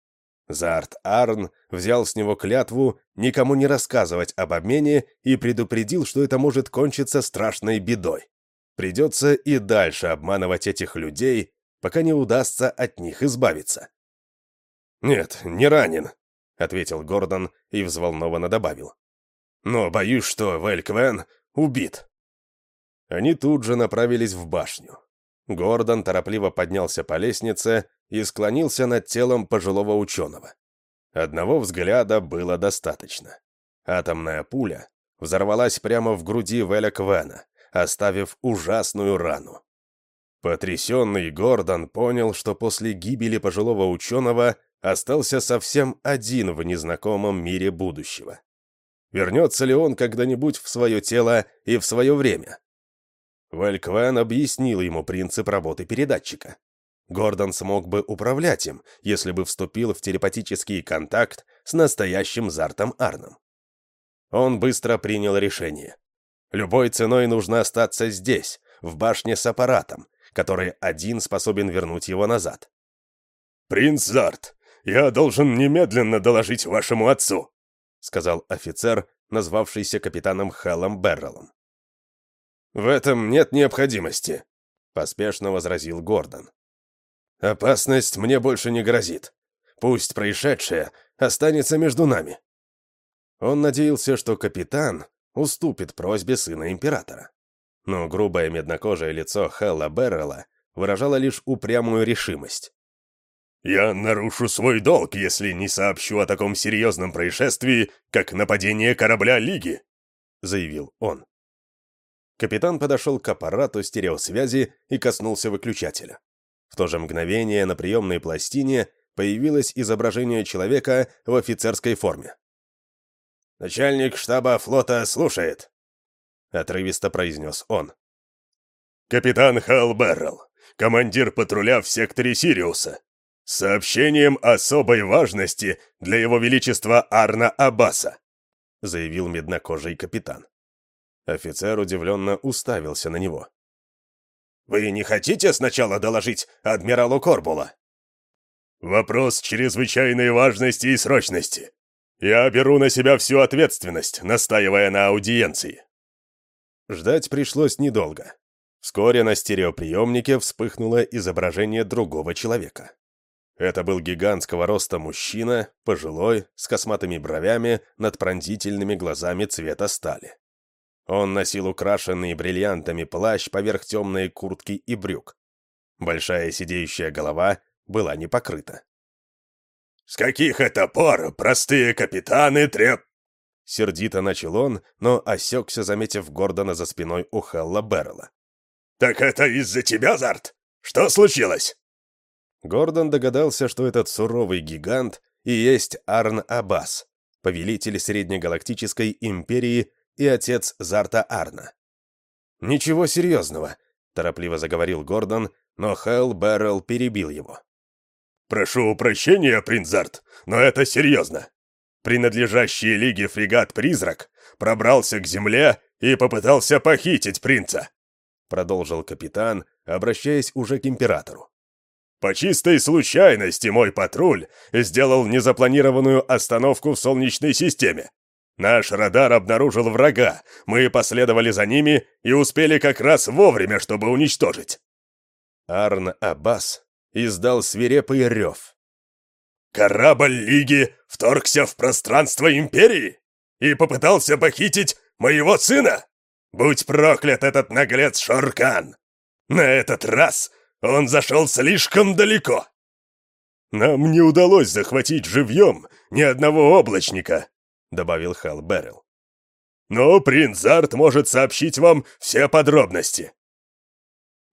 Зарт Арн взял с него клятву никому не рассказывать об обмене и предупредил, что это может кончиться страшной бедой. Придется и дальше обманывать этих людей, пока не удастся от них избавиться. «Нет, не ранен», — ответил Гордон и взволнованно добавил. «Но боюсь, что Вэльквен убит». Они тут же направились в башню. Гордон торопливо поднялся по лестнице и склонился над телом пожилого ученого. Одного взгляда было достаточно. Атомная пуля взорвалась прямо в груди Веля Квена, оставив ужасную рану. Потрясенный Гордон понял, что после гибели пожилого ученого остался совсем один в незнакомом мире будущего. Вернется ли он когда-нибудь в свое тело и в свое время? Вальквен объяснил ему принцип работы передатчика. Гордон смог бы управлять им, если бы вступил в телепатический контакт с настоящим Зартом Арном. Он быстро принял решение. Любой ценой нужно остаться здесь, в башне с аппаратом, который один способен вернуть его назад. «Принц Зарт, я должен немедленно доложить вашему отцу», сказал офицер, назвавшийся капитаном Хеллом Берреллом. «В этом нет необходимости», — поспешно возразил Гордон. «Опасность мне больше не грозит. Пусть происшедшее останется между нами». Он надеялся, что капитан уступит просьбе сына императора но грубое меднокожее лицо Хелла Беррелла выражало лишь упрямую решимость. «Я нарушу свой долг, если не сообщу о таком серьезном происшествии, как нападение корабля Лиги», — заявил он. Капитан подошел к аппарату стереосвязи и коснулся выключателя. В то же мгновение на приемной пластине появилось изображение человека в офицерской форме. «Начальник штаба флота слушает», — отрывисто произнес он. «Капитан Хал Беррелл, командир патруля в секторе Сириуса, с сообщением особой важности для его величества Арна Аббаса», — заявил меднокожий капитан. Офицер удивленно уставился на него. «Вы не хотите сначала доложить адмиралу Корбула?» «Вопрос чрезвычайной важности и срочности. Я беру на себя всю ответственность, настаивая на аудиенции». Ждать пришлось недолго. Вскоре на стереоприемнике вспыхнуло изображение другого человека. Это был гигантского роста мужчина, пожилой, с косматыми бровями, над пронзительными глазами цвета стали. Он носил украшенный бриллиантами плащ поверх темной куртки и брюк. Большая сидеющая голова была не покрыта. «С каких это пор простые капитаны треб...» Сердито начал он, но осекся, заметив Гордона за спиной у Хелла Беррелла. «Так это из-за тебя, Зарт? Что случилось?» Гордон догадался, что этот суровый гигант и есть Арн Аббас, повелитель Среднегалактической империи и отец Зарта Арна. «Ничего серьезного», — торопливо заговорил Гордон, но Хелл Беррелл перебил его. «Прошу прощения, принц Зарт, но это серьезно принадлежащий Лиге фрегат-призрак, пробрался к земле и попытался похитить принца», — продолжил капитан, обращаясь уже к императору. «По чистой случайности мой патруль сделал незапланированную остановку в Солнечной системе. Наш радар обнаружил врага, мы последовали за ними и успели как раз вовремя, чтобы уничтожить». Арн Аббас издал свирепый рев. Корабль Лиги вторгся в пространство Империи и попытался похитить моего сына? Будь проклят этот наглец Шоркан! На этот раз он зашел слишком далеко. Нам не удалось захватить живьем ни одного облачника, добавил Хал Беррил. Но принц Арт может сообщить вам все подробности.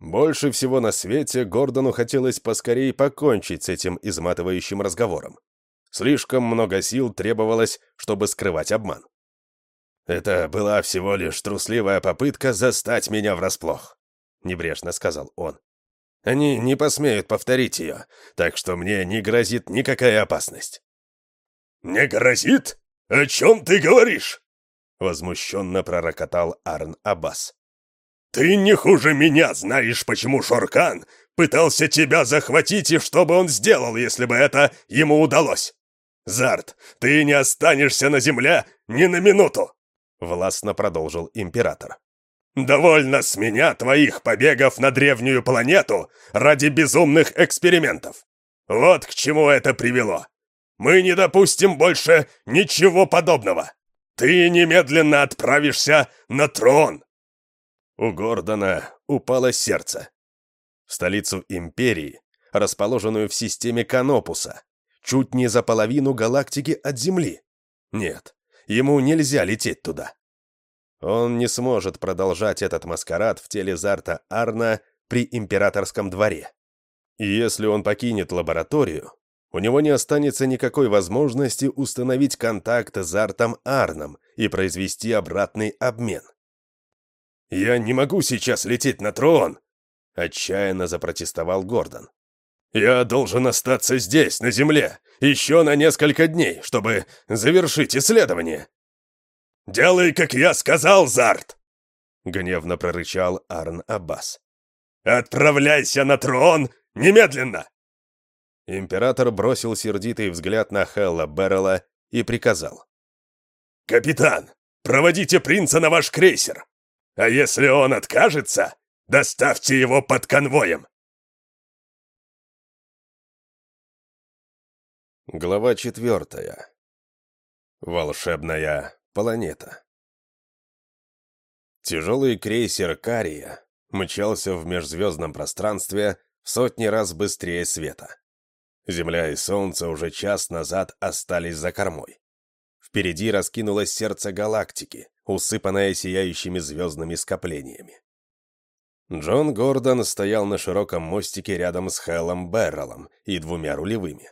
Больше всего на свете Гордону хотелось поскорее покончить с этим изматывающим разговором. Слишком много сил требовалось, чтобы скрывать обман. «Это была всего лишь трусливая попытка застать меня врасплох», — небрежно сказал он. «Они не посмеют повторить ее, так что мне не грозит никакая опасность». «Не грозит? О чем ты говоришь?» — возмущенно пророкотал Арн Аббас. «Ты не хуже меня знаешь, почему Шоркан пытался тебя захватить и что бы он сделал, если бы это ему удалось. Зарт, ты не останешься на земле ни на минуту!» Властно продолжил император. «Довольно с меня твоих побегов на древнюю планету ради безумных экспериментов. Вот к чему это привело. Мы не допустим больше ничего подобного. Ты немедленно отправишься на трон!» У Гордона упало сердце. В столицу империи, расположенную в системе Канопуса, чуть не за половину галактики от Земли. Нет, ему нельзя лететь туда. Он не сможет продолжать этот маскарад в теле Зарта Арна при императорском дворе. И если он покинет лабораторию, у него не останется никакой возможности установить контакт с Артом Арном и произвести обратный обмен. «Я не могу сейчас лететь на трон!» — отчаянно запротестовал Гордон. «Я должен остаться здесь, на Земле, еще на несколько дней, чтобы завершить исследование!» «Делай, как я сказал, Зарт!» — гневно прорычал Арн Аббас. «Отправляйся на трон немедленно!» Император бросил сердитый взгляд на Хелла Беррелла и приказал. «Капитан, проводите принца на ваш крейсер. А если он откажется, доставьте его под конвоем!» Глава четвертая. Волшебная планета. Тяжелый крейсер «Кария» мчался в межзвездном пространстве в сотни раз быстрее света. Земля и Солнце уже час назад остались за кормой. Впереди раскинулось сердце галактики, усыпанное сияющими звездными скоплениями. Джон Гордон стоял на широком мостике рядом с Хеллом Берреллом и двумя рулевыми.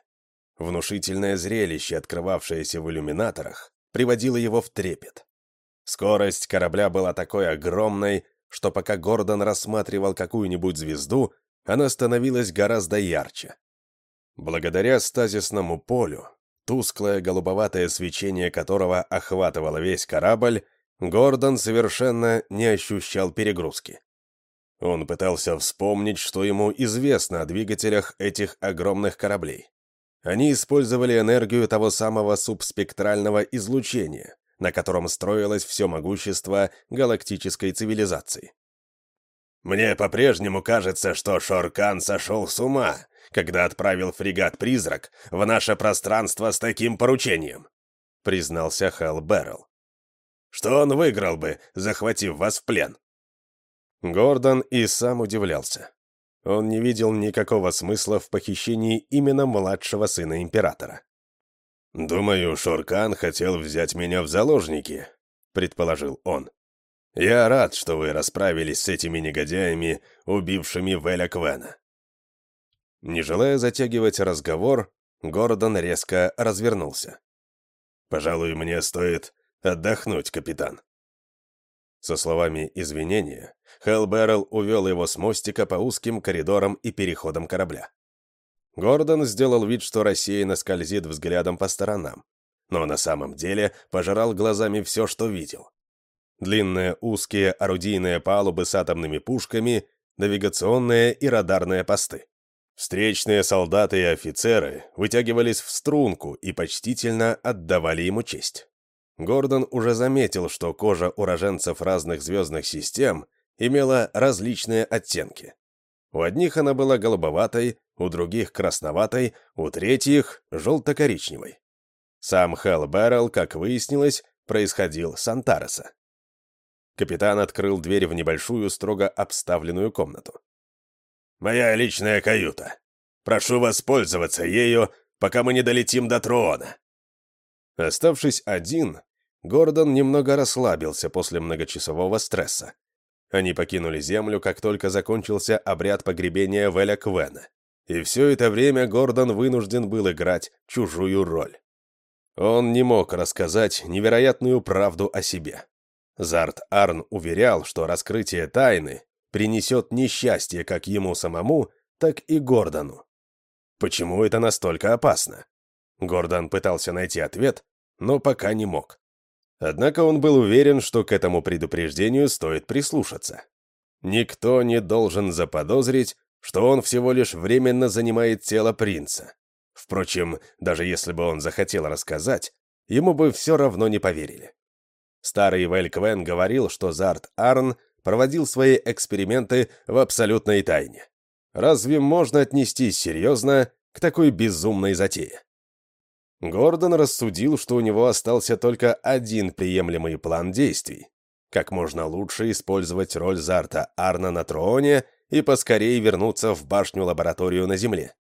Внушительное зрелище, открывавшееся в иллюминаторах, приводило его в трепет. Скорость корабля была такой огромной, что пока Гордон рассматривал какую-нибудь звезду, она становилась гораздо ярче. Благодаря стазисному полю, тусклое голубоватое свечение которого охватывало весь корабль, Гордон совершенно не ощущал перегрузки. Он пытался вспомнить, что ему известно о двигателях этих огромных кораблей. Они использовали энергию того самого субспектрального излучения, на котором строилось все могущество галактической цивилизации. «Мне по-прежнему кажется, что Шоркан сошел с ума, когда отправил фрегат-призрак в наше пространство с таким поручением», — признался Хэл Беррелл. «Что он выиграл бы, захватив вас в плен?» Гордон и сам удивлялся. Он не видел никакого смысла в похищении именно младшего сына императора. «Думаю, Шоркан хотел взять меня в заложники», — предположил он. «Я рад, что вы расправились с этими негодяями, убившими Веля Квена. Не желая затягивать разговор, Гордон резко развернулся. «Пожалуй, мне стоит отдохнуть, капитан». Со словами извинения, Хелл Беррелл увел его с мостика по узким коридорам и переходам корабля. Гордон сделал вид, что рассеянно скользит взглядом по сторонам, но на самом деле пожирал глазами все, что видел. Длинные узкие орудийные палубы с атомными пушками, навигационные и радарные посты. Встречные солдаты и офицеры вытягивались в струнку и почтительно отдавали ему честь. Гордон уже заметил, что кожа уроженцев разных звездных систем имела различные оттенки. У одних она была голубоватой, у других — красноватой, у третьих — желто-коричневой. Сам Хелл Беррелл, как выяснилось, происходил с Антареса. Капитан открыл дверь в небольшую, строго обставленную комнату. Моя личная каюта. Прошу воспользоваться ею, пока мы не долетим до трона». Оставшись один, Гордон немного расслабился после многочасового стресса. Они покинули Землю, как только закончился обряд погребения Веля Квена. И все это время Гордон вынужден был играть чужую роль. Он не мог рассказать невероятную правду о себе. Зарт Арн уверял, что раскрытие тайны принесет несчастье как ему самому, так и Гордону. Почему это настолько опасно? Гордон пытался найти ответ, но пока не мог. Однако он был уверен, что к этому предупреждению стоит прислушаться. Никто не должен заподозрить, что он всего лишь временно занимает тело принца. Впрочем, даже если бы он захотел рассказать, ему бы все равно не поверили. Старый Вельквен говорил, что Зарт Арн проводил свои эксперименты в абсолютной тайне. Разве можно отнестись серьезно к такой безумной затее? Гордон рассудил, что у него остался только один приемлемый план действий. Как можно лучше использовать роль Зарта Арна на троне и поскорее вернуться в башню-лабораторию на Земле.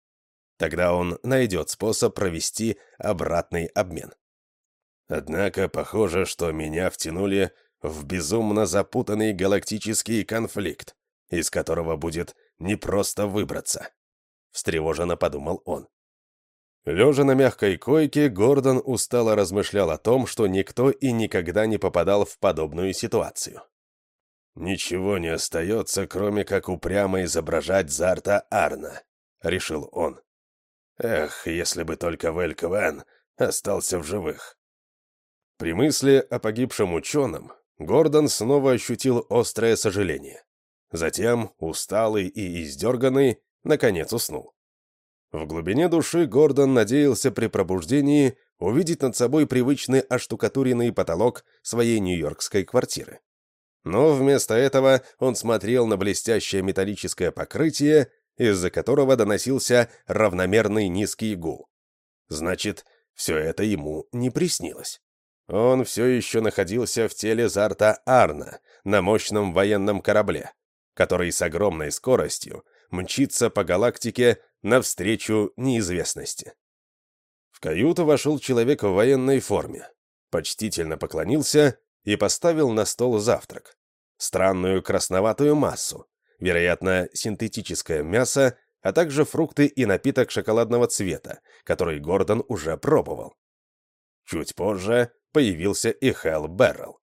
Тогда он найдет способ провести обратный обмен. Однако похоже, что меня втянули в безумно запутанный галактический конфликт, из которого будет непросто выбраться. Встревоженно подумал он. Лежа на мягкой койке, Гордон устало размышлял о том, что никто и никогда не попадал в подобную ситуацию. «Ничего не остается, кроме как упрямо изображать Зарта Арна», — решил он. «Эх, если бы только Вель остался в живых». При мысли о погибшем ученом Гордон снова ощутил острое сожаление. Затем, усталый и издерганный, наконец уснул. В глубине души Гордон надеялся при пробуждении увидеть над собой привычный оштукатуренный потолок своей нью-йоркской квартиры. Но вместо этого он смотрел на блестящее металлическое покрытие, из-за которого доносился равномерный низкий гул. Значит, все это ему не приснилось. Он все еще находился в теле Зарта Арна на мощном военном корабле, который с огромной скоростью мчится по галактике навстречу неизвестности. В каюту вошел человек в военной форме, почтительно поклонился и поставил на стол завтрак. Странную красноватую массу, вероятно, синтетическое мясо, а также фрукты и напиток шоколадного цвета, который Гордон уже пробовал. Чуть позже появился и Хелл Беррелл.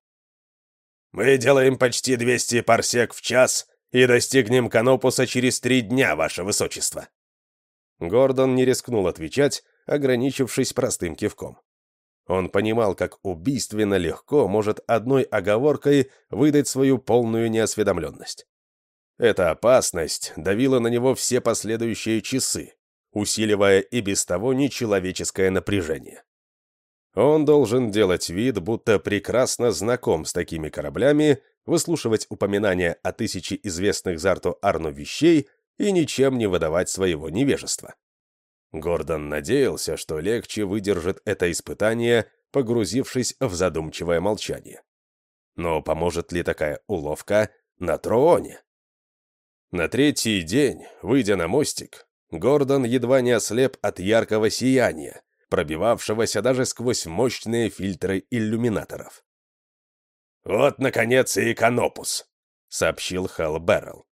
«Мы делаем почти 200 парсек в час и достигнем Канопуса через три дня, ваше высочество». Гордон не рискнул отвечать, ограничившись простым кивком. Он понимал, как убийственно легко может одной оговоркой выдать свою полную неосведомленность. Эта опасность давила на него все последующие часы, усиливая и без того нечеловеческое напряжение. Он должен делать вид, будто прекрасно знаком с такими кораблями, выслушивать упоминания о тысяче известных Зарту Арну вещей и ничем не выдавать своего невежества. Гордон надеялся, что легче выдержит это испытание, погрузившись в задумчивое молчание. Но поможет ли такая уловка на Трооне? На третий день, выйдя на мостик, Гордон едва не ослеп от яркого сияния, пробивавшегося даже сквозь мощные фильтры иллюминаторов. «Вот, наконец, и Канопус», — сообщил Хал Беррелл.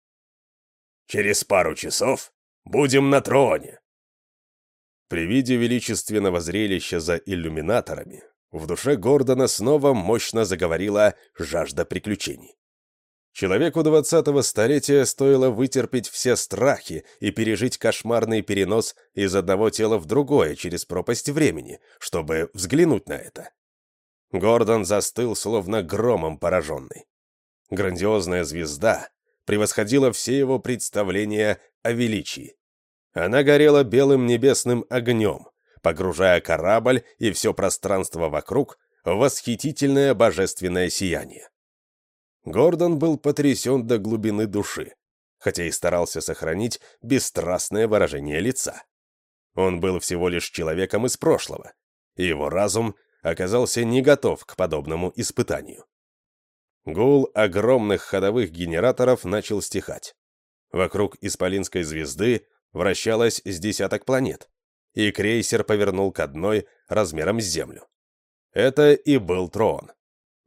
«Через пару часов будем на Трооне. При виде величественного зрелища за иллюминаторами в душе Гордона снова мощно заговорила жажда приключений. Человеку двадцатого столетия стоило вытерпеть все страхи и пережить кошмарный перенос из одного тела в другое через пропасть времени, чтобы взглянуть на это. Гордон застыл, словно громом пораженный. Грандиозная звезда превосходила все его представления о величии. Она горела белым небесным огнем, погружая корабль и все пространство вокруг в восхитительное божественное сияние. Гордон был потрясен до глубины души, хотя и старался сохранить бесстрастное выражение лица. Он был всего лишь человеком из прошлого, и его разум оказался не готов к подобному испытанию. Гул огромных ходовых генераторов начал стихать. Вокруг Исполинской звезды вращалось с десяток планет, и крейсер повернул к одной размером с Землю. Это и был Трон.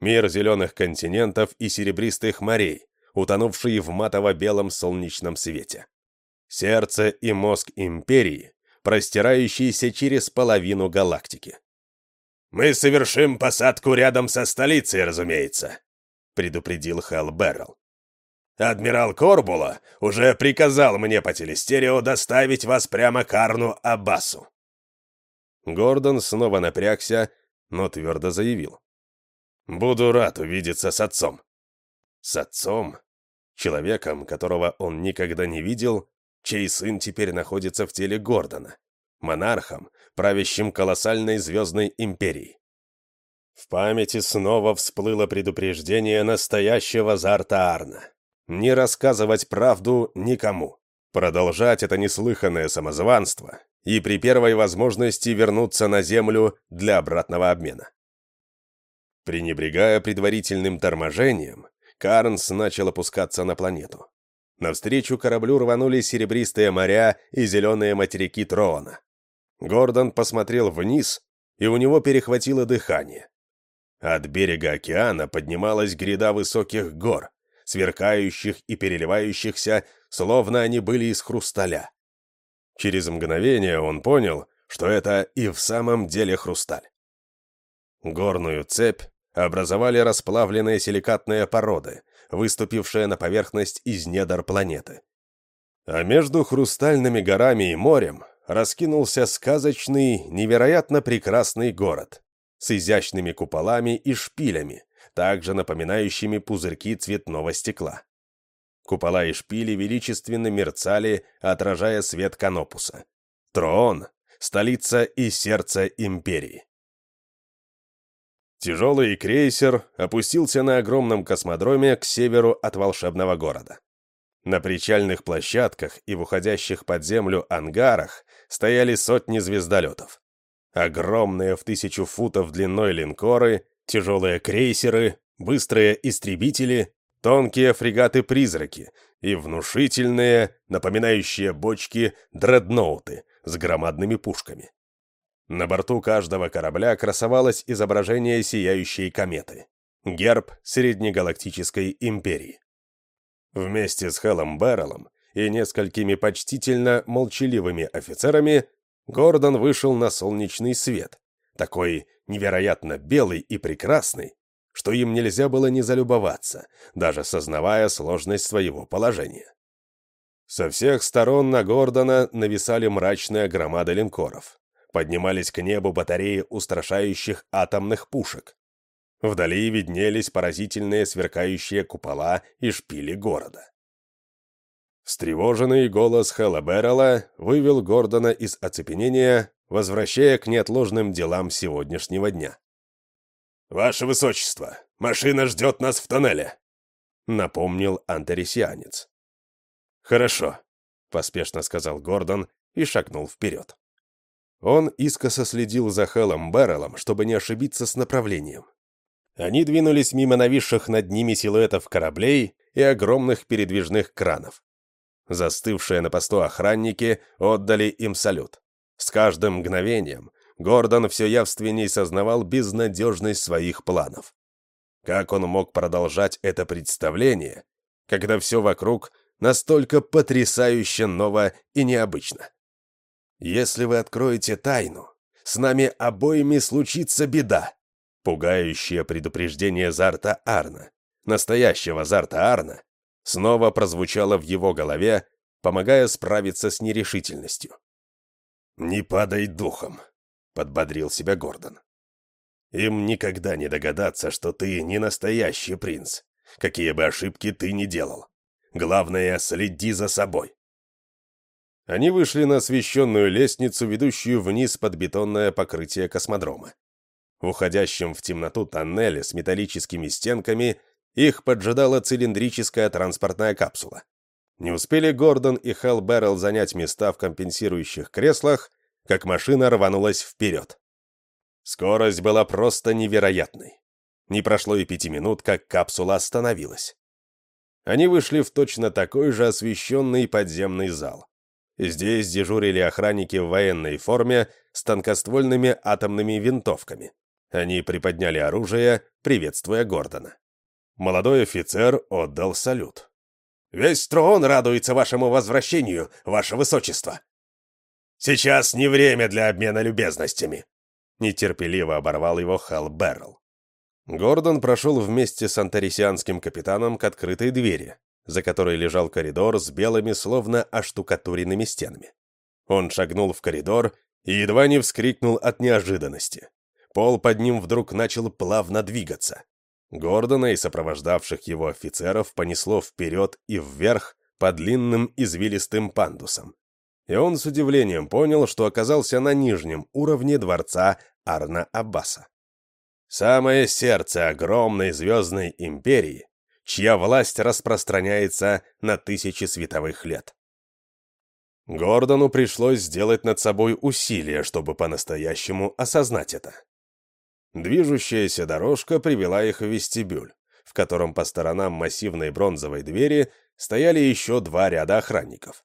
Мир зеленых континентов и серебристых морей, утонувший в матово-белом солнечном свете. Сердце и мозг империи, простирающийся через половину галактики. «Мы совершим посадку рядом со столицей, разумеется», предупредил Хал Беррелл. Адмирал Корбула уже приказал мне по телестерео доставить вас прямо к Арну Аббасу». Гордон снова напрягся, но твердо заявил. «Буду рад увидеться с отцом». «С отцом?» Человеком, которого он никогда не видел, чей сын теперь находится в теле Гордона, монархом, правящим колоссальной звездной империей. В памяти снова всплыло предупреждение настоящего Зарта Арна не рассказывать правду никому, продолжать это неслыханное самозванство и при первой возможности вернуться на Землю для обратного обмена. Пренебрегая предварительным торможением, Карнс начал опускаться на планету. Навстречу кораблю рванули серебристые моря и зеленые материки Троона. Гордон посмотрел вниз, и у него перехватило дыхание. От берега океана поднималась гряда высоких гор, сверкающих и переливающихся, словно они были из хрусталя. Через мгновение он понял, что это и в самом деле хрусталь. Горную цепь образовали расплавленные силикатные породы, выступившие на поверхность из недр планеты. А между хрустальными горами и морем раскинулся сказочный, невероятно прекрасный город с изящными куполами и шпилями, также напоминающими пузырьки цветного стекла. Купола и шпили величественно мерцали, отражая свет Канопуса. Трон — столица и сердце империи. Тяжелый крейсер опустился на огромном космодроме к северу от волшебного города. На причальных площадках и в уходящих под землю ангарах стояли сотни звездолетов. Огромные в тысячу футов длиной линкоры, тяжелые крейсеры, быстрые истребители, тонкие фрегаты-призраки и внушительные, напоминающие бочки, дредноуты с громадными пушками. На борту каждого корабля красовалось изображение сияющей кометы. Герб Среднегалактической империи. Вместе с Хеллом Берреллом и несколькими почтительно молчаливыми офицерами Гордон вышел на солнечный свет, такой невероятно белый и прекрасный, что им нельзя было не залюбоваться, даже сознавая сложность своего положения. Со всех сторон на Гордона нависали мрачные громады линкоров. Поднимались к небу батареи устрашающих атомных пушек. Вдали виднелись поразительные сверкающие купола и шпили города. Встревоженный голос Хэлла Беррелла вывел Гордона из оцепенения, возвращая к неотложным делам сегодняшнего дня. «Ваше Высочество, машина ждет нас в тоннеле», — напомнил антаресианец. «Хорошо», — поспешно сказал Гордон и шагнул вперед. Он искоса следил за Хэллом Берреллом, чтобы не ошибиться с направлением. Они двинулись мимо нависших над ними силуэтов кораблей и огромных передвижных кранов. Застывшие на посту охранники отдали им салют. С каждым мгновением Гордон все явственней сознавал безнадежность своих планов. Как он мог продолжать это представление, когда все вокруг настолько потрясающе ново и необычно? «Если вы откроете тайну, с нами обоими случится беда», пугающее предупреждение Зарта Арна, настоящего Зарта Арна, снова прозвучало в его голове, помогая справиться с нерешительностью. «Не падай духом», — подбодрил себя Гордон. «Им никогда не догадаться, что ты не настоящий принц, какие бы ошибки ты ни делал. Главное, следи за собой». Они вышли на освещенную лестницу, ведущую вниз под бетонное покрытие космодрома. В уходящем в темноту тоннеле с металлическими стенками их поджидала цилиндрическая транспортная капсула. Не успели Гордон и Хелл Беррелл занять места в компенсирующих креслах, как машина рванулась вперед. Скорость была просто невероятной. Не прошло и пяти минут, как капсула остановилась. Они вышли в точно такой же освещенный подземный зал. Здесь дежурили охранники в военной форме с тонкоствольными атомными винтовками. Они приподняли оружие, приветствуя Гордона. Молодой офицер отдал салют. «Весь трон радуется вашему возвращению, ваше высочество!» «Сейчас не время для обмена любезностями!» Нетерпеливо оборвал его Хал Беррелл. Гордон прошел вместе с антарисианским капитаном к открытой двери, за которой лежал коридор с белыми, словно оштукатуренными стенами. Он шагнул в коридор и едва не вскрикнул от неожиданности. Пол под ним вдруг начал плавно двигаться. Гордона и сопровождавших его офицеров понесло вперед и вверх по длинным извилистым пандусам. И он с удивлением понял, что оказался на нижнем уровне дворца Арна Аббаса. Самое сердце огромной звездной империи, чья власть распространяется на тысячи световых лет. Гордону пришлось сделать над собой усилие, чтобы по-настоящему осознать это. Движущаяся дорожка привела их в вестибюль, в котором по сторонам массивной бронзовой двери стояли еще два ряда охранников.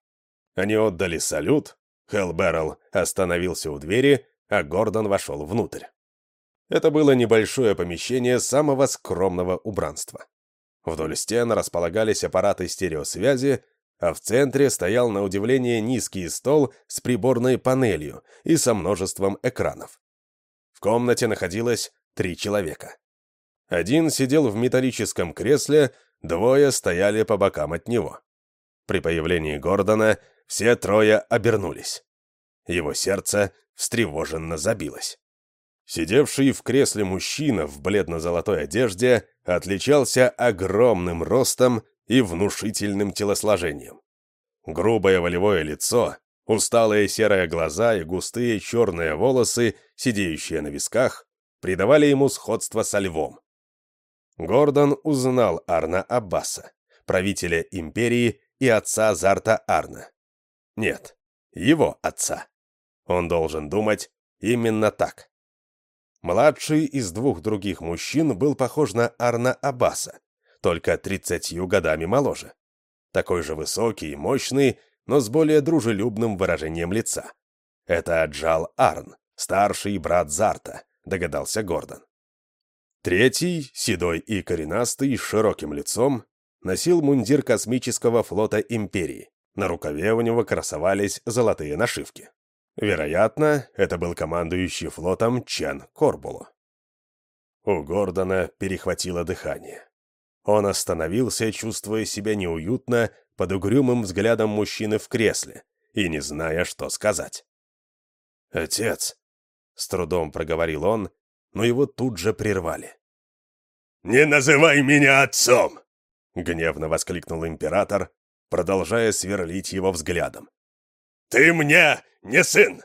Они отдали салют, Хелл Беррелл остановился у двери, а Гордон вошел внутрь. Это было небольшое помещение самого скромного убранства. Вдоль стен располагались аппараты стереосвязи, а в центре стоял на удивление низкий стол с приборной панелью и со множеством экранов. В комнате находилось три человека. Один сидел в металлическом кресле, двое стояли по бокам от него. При появлении Гордона все трое обернулись. Его сердце встревоженно забилось. Сидевший в кресле мужчина в бледно-золотой одежде отличался огромным ростом и внушительным телосложением. Грубое волевое лицо, усталые серые глаза и густые черные волосы, сидеющие на висках, придавали ему сходство со львом. Гордон узнал Арна Аббаса, правителя империи и отца Зарта Арна. Нет, его отца. Он должен думать именно так. Младший из двух других мужчин был похож на Арна Аббаса, только тридцатью годами моложе. Такой же высокий и мощный, но с более дружелюбным выражением лица. Это Джал Арн, старший брат Зарта, догадался Гордон. Третий, седой и коренастый, с широким лицом, носил мундир космического флота Империи. На рукаве у него красовались золотые нашивки. Вероятно, это был командующий флотом Чен Корбуло. У Гордона перехватило дыхание. Он остановился, чувствуя себя неуютно под угрюмым взглядом мужчины в кресле и не зная, что сказать. «Отец!» — с трудом проговорил он, но его тут же прервали. «Не называй меня отцом!» — гневно воскликнул император, продолжая сверлить его взглядом. «Ты мне не сын!